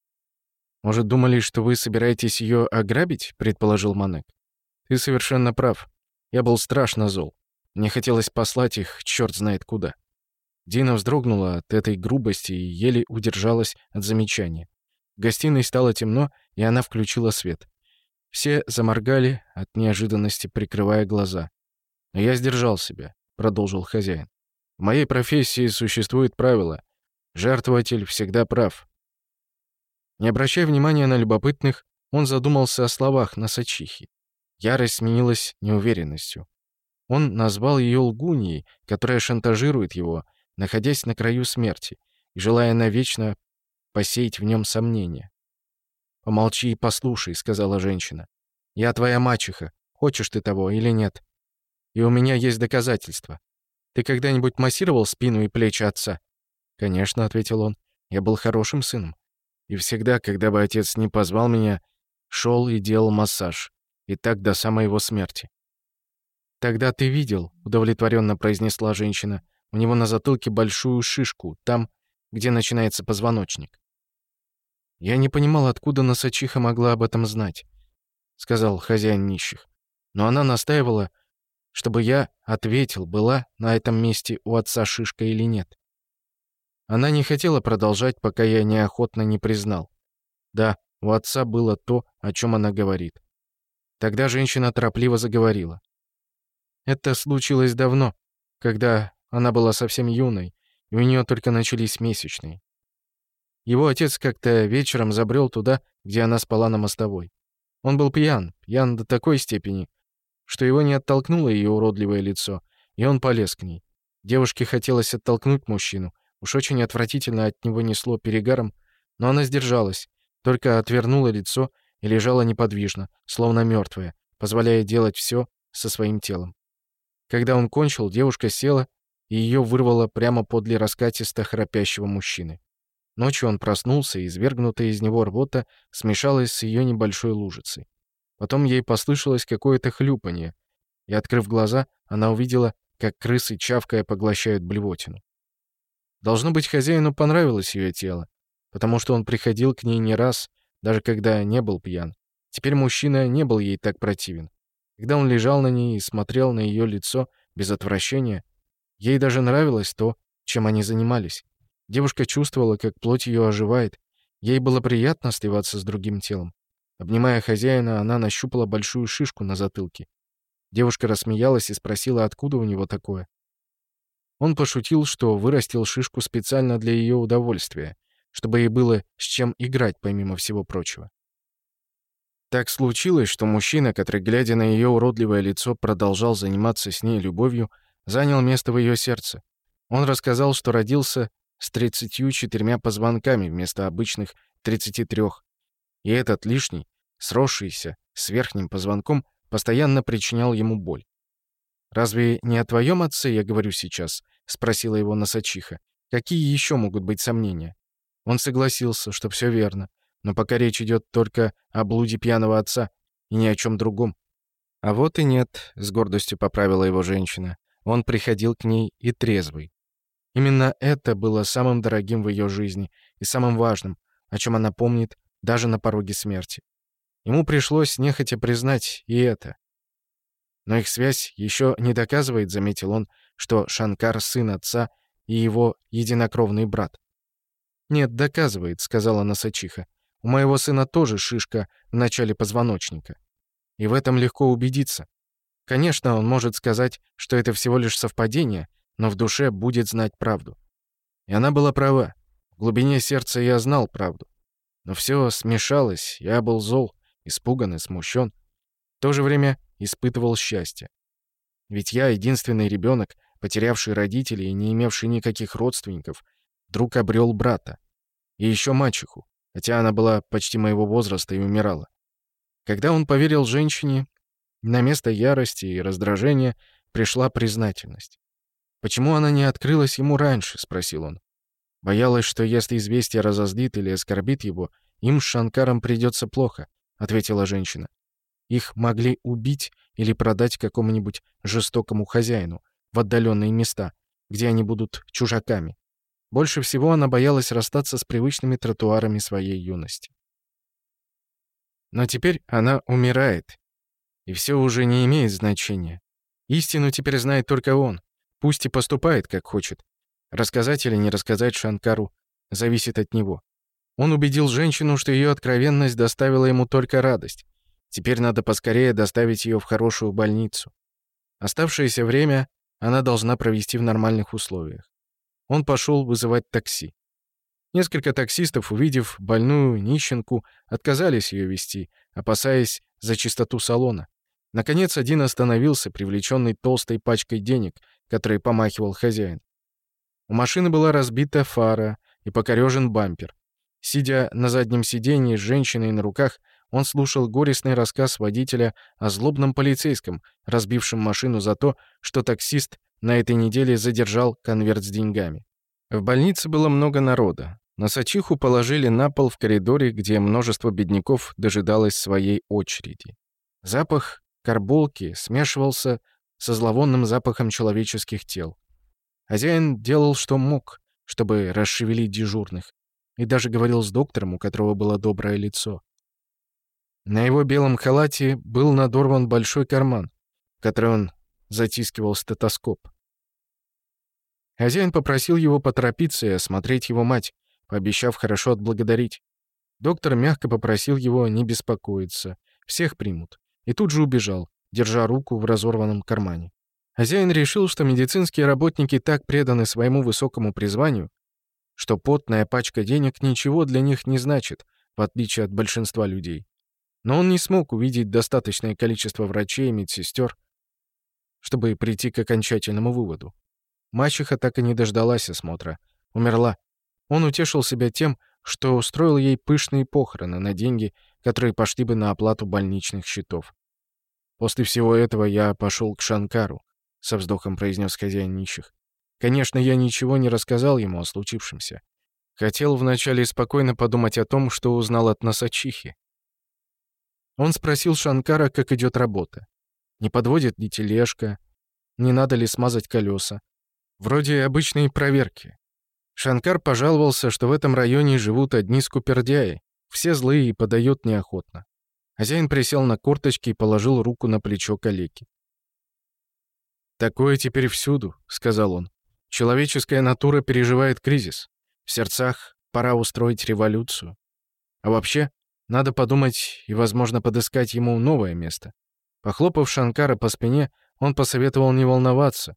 «Может, думали, что вы собираетесь ее ограбить?» — предположил Манек. «Ты совершенно прав. Я был страшно зол. Мне хотелось послать их чёрт знает куда». Дина вздрогнула от этой грубости и еле удержалась от замечания. В гостиной стало темно, и она включила свет. Все заморгали от неожиданности, прикрывая глаза. Но я сдержал себя, продолжил хозяин. В моей профессии существует правило. Жертвователь всегда прав. Не обращая внимания на любопытных, он задумался о словах Носачихи. Ярость сменилась неуверенностью. Он назвал ее лгуньей, которая шантажирует его, находясь на краю смерти, и желая навечно посеять в нем сомнения. «Помолчи и послушай», — сказала женщина. «Я твоя мачеха. Хочешь ты того или нет? И у меня есть доказательства. Ты когда-нибудь массировал спину и плечи отца?» «Конечно», — ответил он. «Я был хорошим сыном. И всегда, когда бы отец не позвал меня, шел и делал массаж. И так до самой его смерти». «Тогда ты видел», — удовлетворенно произнесла женщина. «У него на затылке большую шишку, там, где начинается позвоночник. «Я не понимал, откуда носачиха могла об этом знать», — сказал хозяин нищих. «Но она настаивала, чтобы я ответил, была на этом месте у отца шишка или нет. Она не хотела продолжать, пока я неохотно не признал. Да, у отца было то, о чем она говорит. Тогда женщина торопливо заговорила. Это случилось давно, когда она была совсем юной, и у нее только начались месячные. Его отец как-то вечером забрел туда, где она спала на мостовой. Он был пьян, пьян до такой степени, что его не оттолкнуло ее уродливое лицо, и он полез к ней. Девушке хотелось оттолкнуть мужчину, уж очень отвратительно от него несло перегаром, но она сдержалась, только отвернула лицо и лежала неподвижно, словно мертвая, позволяя делать все со своим телом. Когда он кончил, девушка села, и ее вырвало прямо подле раскатисто храпящего мужчины. Ночью он проснулся, и извергнутая из него рвота смешалась с ее небольшой лужицей. Потом ей послышалось какое-то хлюпанье, и, открыв глаза, она увидела, как крысы чавкая поглощают блевотину. Должно быть, хозяину понравилось ее тело, потому что он приходил к ней не раз, даже когда не был пьян. Теперь мужчина не был ей так противен. Когда он лежал на ней и смотрел на ее лицо без отвращения, ей даже нравилось то, чем они занимались. Девушка чувствовала, как плоть ее оживает. Ей было приятно сливаться с другим телом. Обнимая хозяина, она нащупала большую шишку на затылке. Девушка рассмеялась и спросила, откуда у него такое. Он пошутил, что вырастил шишку специально для ее удовольствия, чтобы ей было с чем играть, помимо всего прочего. Так случилось, что мужчина, который, глядя на ее уродливое лицо, продолжал заниматься с ней любовью, занял место в ее сердце. Он рассказал, что родился с 34 позвонками вместо обычных 33. И этот лишний, сросшийся с верхним позвонком, постоянно причинял ему боль. «Разве не о твоем отце я говорю сейчас?» — спросила его носочиха. «Какие еще могут быть сомнения?» Он согласился, что все верно, но пока речь идет только о блуде пьяного отца и ни о чем другом. «А вот и нет», — с гордостью поправила его женщина. Он приходил к ней и трезвый, Именно это было самым дорогим в ее жизни и самым важным, о чем она помнит даже на пороге смерти. Ему пришлось нехотя признать и это. Но их связь еще не доказывает, заметил он, что Шанкар — сын отца и его единокровный брат. «Нет, доказывает», — сказала Насачиха. «У моего сына тоже шишка в начале позвоночника. И в этом легко убедиться. Конечно, он может сказать, что это всего лишь совпадение — но в душе будет знать правду. И она была права. В глубине сердца я знал правду. Но все смешалось, я был зол, испуган и смущен. В то же время испытывал счастье. Ведь я единственный ребенок, потерявший родителей и не имевший никаких родственников, вдруг обрел брата. И еще мачеху, хотя она была почти моего возраста и умирала. Когда он поверил женщине, на место ярости и раздражения пришла признательность. «Почему она не открылась ему раньше?» — спросил он. «Боялась, что если известие разозлит или оскорбит его, им с Шанкаром придется плохо», — ответила женщина. «Их могли убить или продать какому-нибудь жестокому хозяину в отдаленные места, где они будут чужаками. Больше всего она боялась расстаться с привычными тротуарами своей юности. Но теперь она умирает, и все уже не имеет значения. Истину теперь знает только он. Пусть и поступает, как хочет. Рассказать или не рассказать Шанкару зависит от него. Он убедил женщину, что ее откровенность доставила ему только радость. Теперь надо поскорее доставить ее в хорошую больницу. Оставшееся время она должна провести в нормальных условиях. Он пошел вызывать такси. Несколько таксистов, увидев больную нищенку, отказались ее вести, опасаясь за чистоту салона. Наконец один остановился, привлеченный толстой пачкой денег, которой помахивал хозяин. У машины была разбита фара и покорежен бампер. Сидя на заднем сиденье с женщиной на руках, он слушал горестный рассказ водителя о злобном полицейском, разбившем машину за то, что таксист на этой неделе задержал конверт с деньгами. В больнице было много народа. Носачиху положили на пол в коридоре, где множество бедняков дожидалось своей очереди. Запах карболки смешивался со зловонным запахом человеческих тел. Хозяин делал, что мог, чтобы расшевелить дежурных, и даже говорил с доктором, у которого было доброе лицо. На его белом халате был надорван большой карман, в который он затискивал стетоскоп. Хозяин попросил его поторопиться и осмотреть его мать, пообещав хорошо отблагодарить. Доктор мягко попросил его не беспокоиться, всех примут, и тут же убежал, держа руку в разорванном кармане. Хозяин решил, что медицинские работники так преданы своему высокому призванию, что потная пачка денег ничего для них не значит, в отличие от большинства людей. Но он не смог увидеть достаточное количество врачей и медсестер, чтобы прийти к окончательному выводу. Мачеха так и не дождалась осмотра. Умерла. Он утешил себя тем, что устроил ей пышные похороны на деньги, которые пошли бы на оплату больничных счетов. После всего этого я пошел к Шанкару, со вздохом произнес хозяин нищих. Конечно, я ничего не рассказал ему о случившемся. Хотел вначале спокойно подумать о том, что узнал от Носачихи. Он спросил Шанкара, как идет работа. Не подводит ли тележка, не надо ли смазать колеса. Вроде обычные проверки. Шанкар пожаловался, что в этом районе живут одни скупердяи, все злые и подают неохотно. Хозяин присел на корточки и положил руку на плечо калеки. «Такое теперь всюду», — сказал он. «Человеческая натура переживает кризис. В сердцах пора устроить революцию. А вообще, надо подумать и, возможно, подыскать ему новое место». Похлопав Шанкара по спине, он посоветовал не волноваться,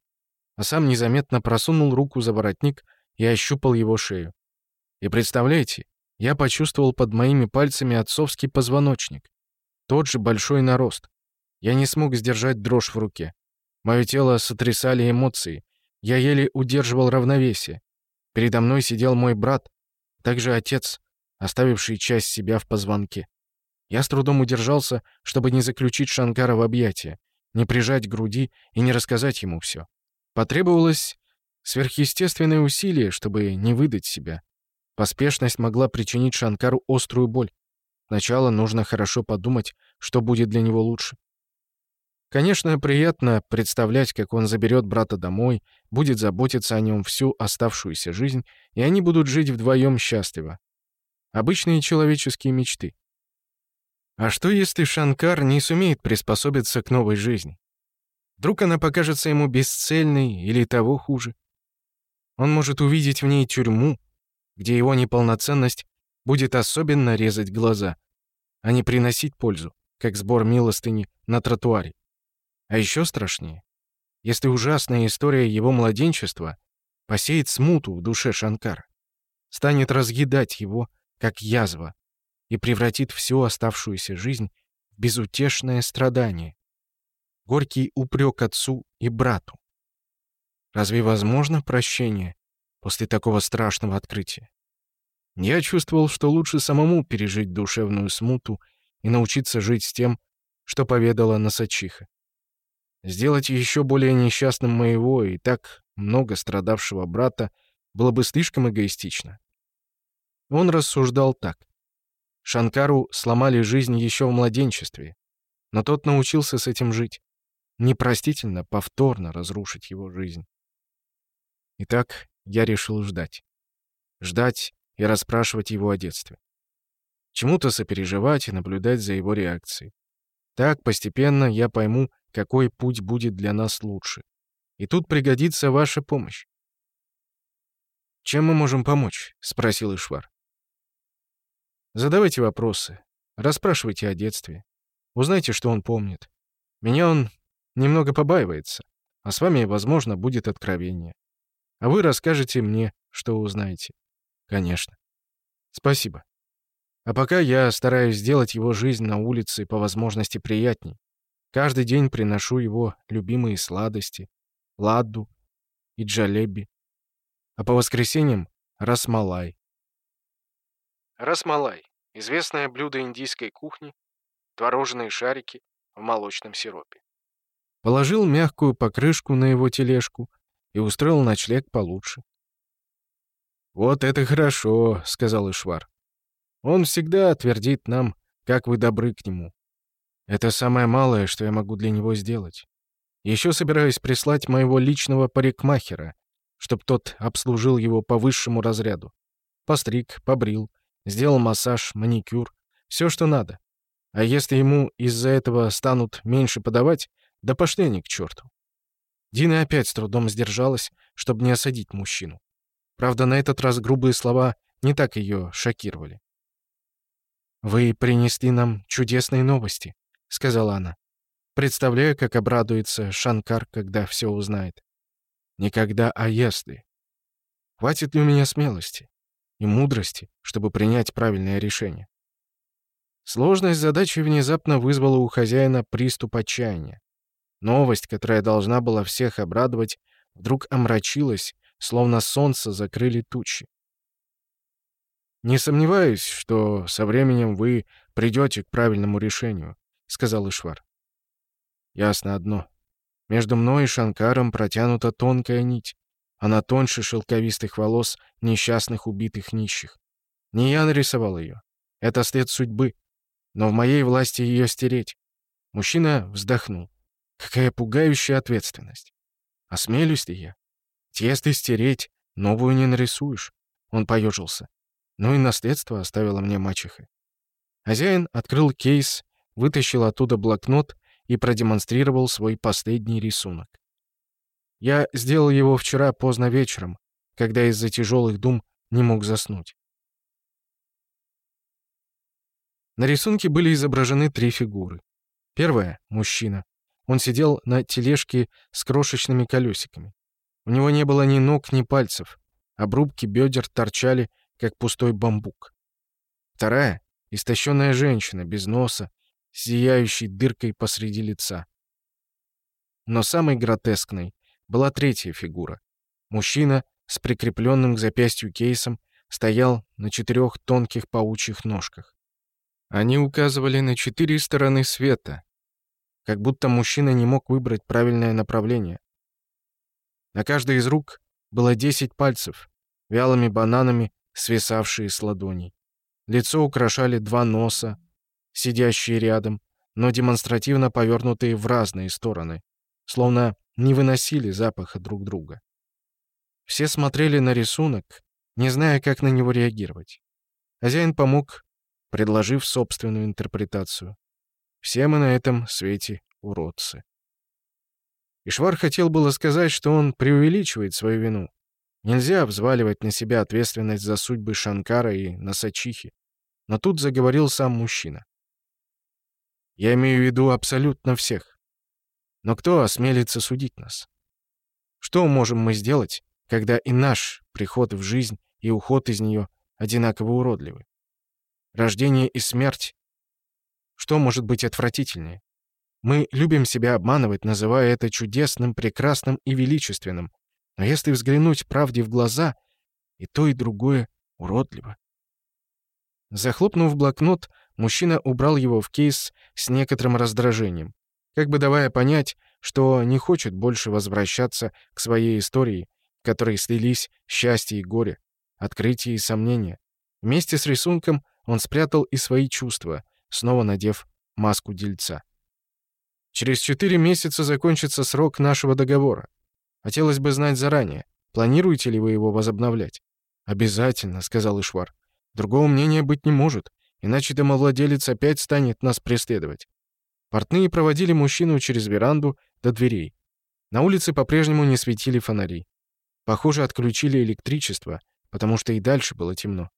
а сам незаметно просунул руку за воротник и ощупал его шею. И представляете, я почувствовал под моими пальцами отцовский позвоночник. Тот же большой нарост. Я не смог сдержать дрожь в руке. Мое тело сотрясали эмоции. Я еле удерживал равновесие. Передо мной сидел мой брат, также отец, оставивший часть себя в позвонке. Я с трудом удержался, чтобы не заключить Шанкара в объятия, не прижать груди и не рассказать ему все. Потребовалось сверхъестественное усилие, чтобы не выдать себя. Поспешность могла причинить Шанкару острую боль. Сначала нужно хорошо подумать, что будет для него лучше. Конечно, приятно представлять, как он заберет брата домой, будет заботиться о нем всю оставшуюся жизнь, и они будут жить вдвоем счастливо. Обычные человеческие мечты. А что, если Шанкар не сумеет приспособиться к новой жизни? Вдруг она покажется ему бесцельной или того хуже? Он может увидеть в ней тюрьму, где его неполноценность будет особенно резать глаза а не приносить пользу, как сбор милостыни на тротуаре. А еще страшнее, если ужасная история его младенчества посеет смуту в душе Шанкара, станет разъедать его, как язва, и превратит всю оставшуюся жизнь в безутешное страдание, горький упрек отцу и брату. Разве возможно прощение после такого страшного открытия? Я чувствовал, что лучше самому пережить душевную смуту и научиться жить с тем, что поведала Носачиха. Сделать еще более несчастным моего и так много страдавшего брата было бы слишком эгоистично. Он рассуждал так. Шанкару сломали жизнь еще в младенчестве, но тот научился с этим жить. Непростительно повторно разрушить его жизнь. Итак, я решил ждать. Ждать и расспрашивать его о детстве. Чему-то сопереживать и наблюдать за его реакцией. Так постепенно я пойму, какой путь будет для нас лучше. И тут пригодится ваша помощь. «Чем мы можем помочь?» — спросил Ишвар. «Задавайте вопросы, расспрашивайте о детстве, узнайте, что он помнит. Меня он немного побаивается, а с вами, возможно, будет откровение. А вы расскажете мне, что узнаете. Конечно. Спасибо. А пока я стараюсь сделать его жизнь на улице по возможности приятней. Каждый день приношу его любимые сладости, ладду и джалеби. А по воскресеньям — расмалай. Расмалай — известное блюдо индийской кухни, творожные шарики в молочном сиропе. Положил мягкую покрышку на его тележку и устроил ночлег получше. «Вот это хорошо», — сказал Ишвар. «Он всегда твердит нам, как вы добры к нему. Это самое малое, что я могу для него сделать. Еще собираюсь прислать моего личного парикмахера, чтобы тот обслужил его по высшему разряду. Постриг, побрил, сделал массаж, маникюр, все, что надо. А если ему из-за этого станут меньше подавать, да пошли они к черту. Дина опять с трудом сдержалась, чтобы не осадить мужчину. Правда, на этот раз грубые слова не так ее шокировали. «Вы принесли нам чудесные новости», — сказала она. «Представляю, как обрадуется Шанкар, когда все узнает». «Никогда, а если?» «Хватит ли у меня смелости и мудрости, чтобы принять правильное решение?» Сложность задачи внезапно вызвала у хозяина приступ отчаяния. Новость, которая должна была всех обрадовать, вдруг омрачилась словно солнце закрыли тучи. «Не сомневаюсь, что со временем вы придете к правильному решению», — сказал Ишвар. «Ясно одно. Между мной и Шанкаром протянута тонкая нить. Она тоньше шелковистых волос несчастных убитых нищих. Не я нарисовал ее. Это след судьбы. Но в моей власти ее стереть. Мужчина вздохнул. Какая пугающая ответственность. Осмелюсь ли я? Тесты стереть, новую не нарисуешь. Он поежился. Ну и наследство оставила мне мачеха. Хозяин открыл кейс, вытащил оттуда блокнот и продемонстрировал свой последний рисунок. Я сделал его вчера поздно вечером, когда из-за тяжелых дум не мог заснуть. На рисунке были изображены три фигуры. Первая — мужчина. Он сидел на тележке с крошечными колёсиками. У него не было ни ног, ни пальцев. Обрубки бедер торчали, как пустой бамбук. Вторая — истощенная женщина, без носа, сияющей дыркой посреди лица. Но самой гротескной была третья фигура. Мужчина с прикрепленным к запястью кейсом стоял на четырех тонких паучьих ножках. Они указывали на четыре стороны света, как будто мужчина не мог выбрать правильное направление. На каждой из рук было 10 пальцев, вялыми бананами, свисавшие с ладоней. Лицо украшали два носа, сидящие рядом, но демонстративно повернутые в разные стороны, словно не выносили запаха друг друга. Все смотрели на рисунок, не зная, как на него реагировать. Хозяин помог, предложив собственную интерпретацию. Все мы на этом свете уродцы. Ишвар хотел было сказать, что он преувеличивает свою вину. Нельзя взваливать на себя ответственность за судьбы Шанкара и Насачихи. Но тут заговорил сам мужчина. Я имею в виду абсолютно всех. Но кто осмелится судить нас? Что можем мы сделать, когда и наш приход в жизнь, и уход из нее одинаково уродливы? Рождение и смерть. Что может быть отвратительнее? Мы любим себя обманывать, называя это чудесным, прекрасным и величественным. Но если взглянуть правде в глаза, и то, и другое уродливо. Захлопнув блокнот, мужчина убрал его в кейс с некоторым раздражением, как бы давая понять, что не хочет больше возвращаться к своей истории, в которой слились счастье и горе, открытие и сомнения. Вместе с рисунком он спрятал и свои чувства, снова надев маску дельца. Через четыре месяца закончится срок нашего договора. Хотелось бы знать заранее, планируете ли вы его возобновлять? «Обязательно», — сказал Ишвар. «Другого мнения быть не может, иначе домовладелец опять станет нас преследовать». Портные проводили мужчину через веранду до дверей. На улице по-прежнему не светили фонари. Похоже, отключили электричество, потому что и дальше было темно.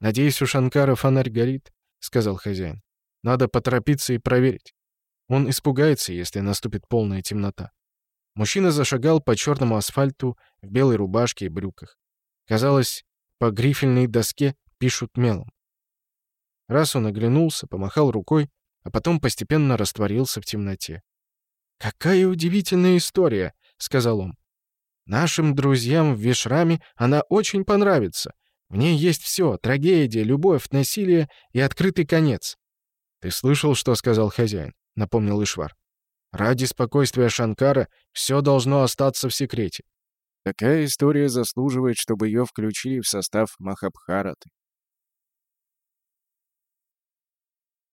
«Надеюсь, у Шанкара фонарь горит», — сказал хозяин. «Надо поторопиться и проверить». Он испугается, если наступит полная темнота. Мужчина зашагал по черному асфальту в белой рубашке и брюках. Казалось, по грифельной доске пишут мелом. Раз он оглянулся, помахал рукой, а потом постепенно растворился в темноте. «Какая удивительная история!» — сказал он. «Нашим друзьям в Вишраме она очень понравится. В ней есть все — трагедия, любовь, насилие и открытый конец». «Ты слышал, что сказал хозяин?» — напомнил Ишвар. «Ради спокойствия Шанкара все должно остаться в секрете». Такая история заслуживает, чтобы ее включили в состав Махабхараты.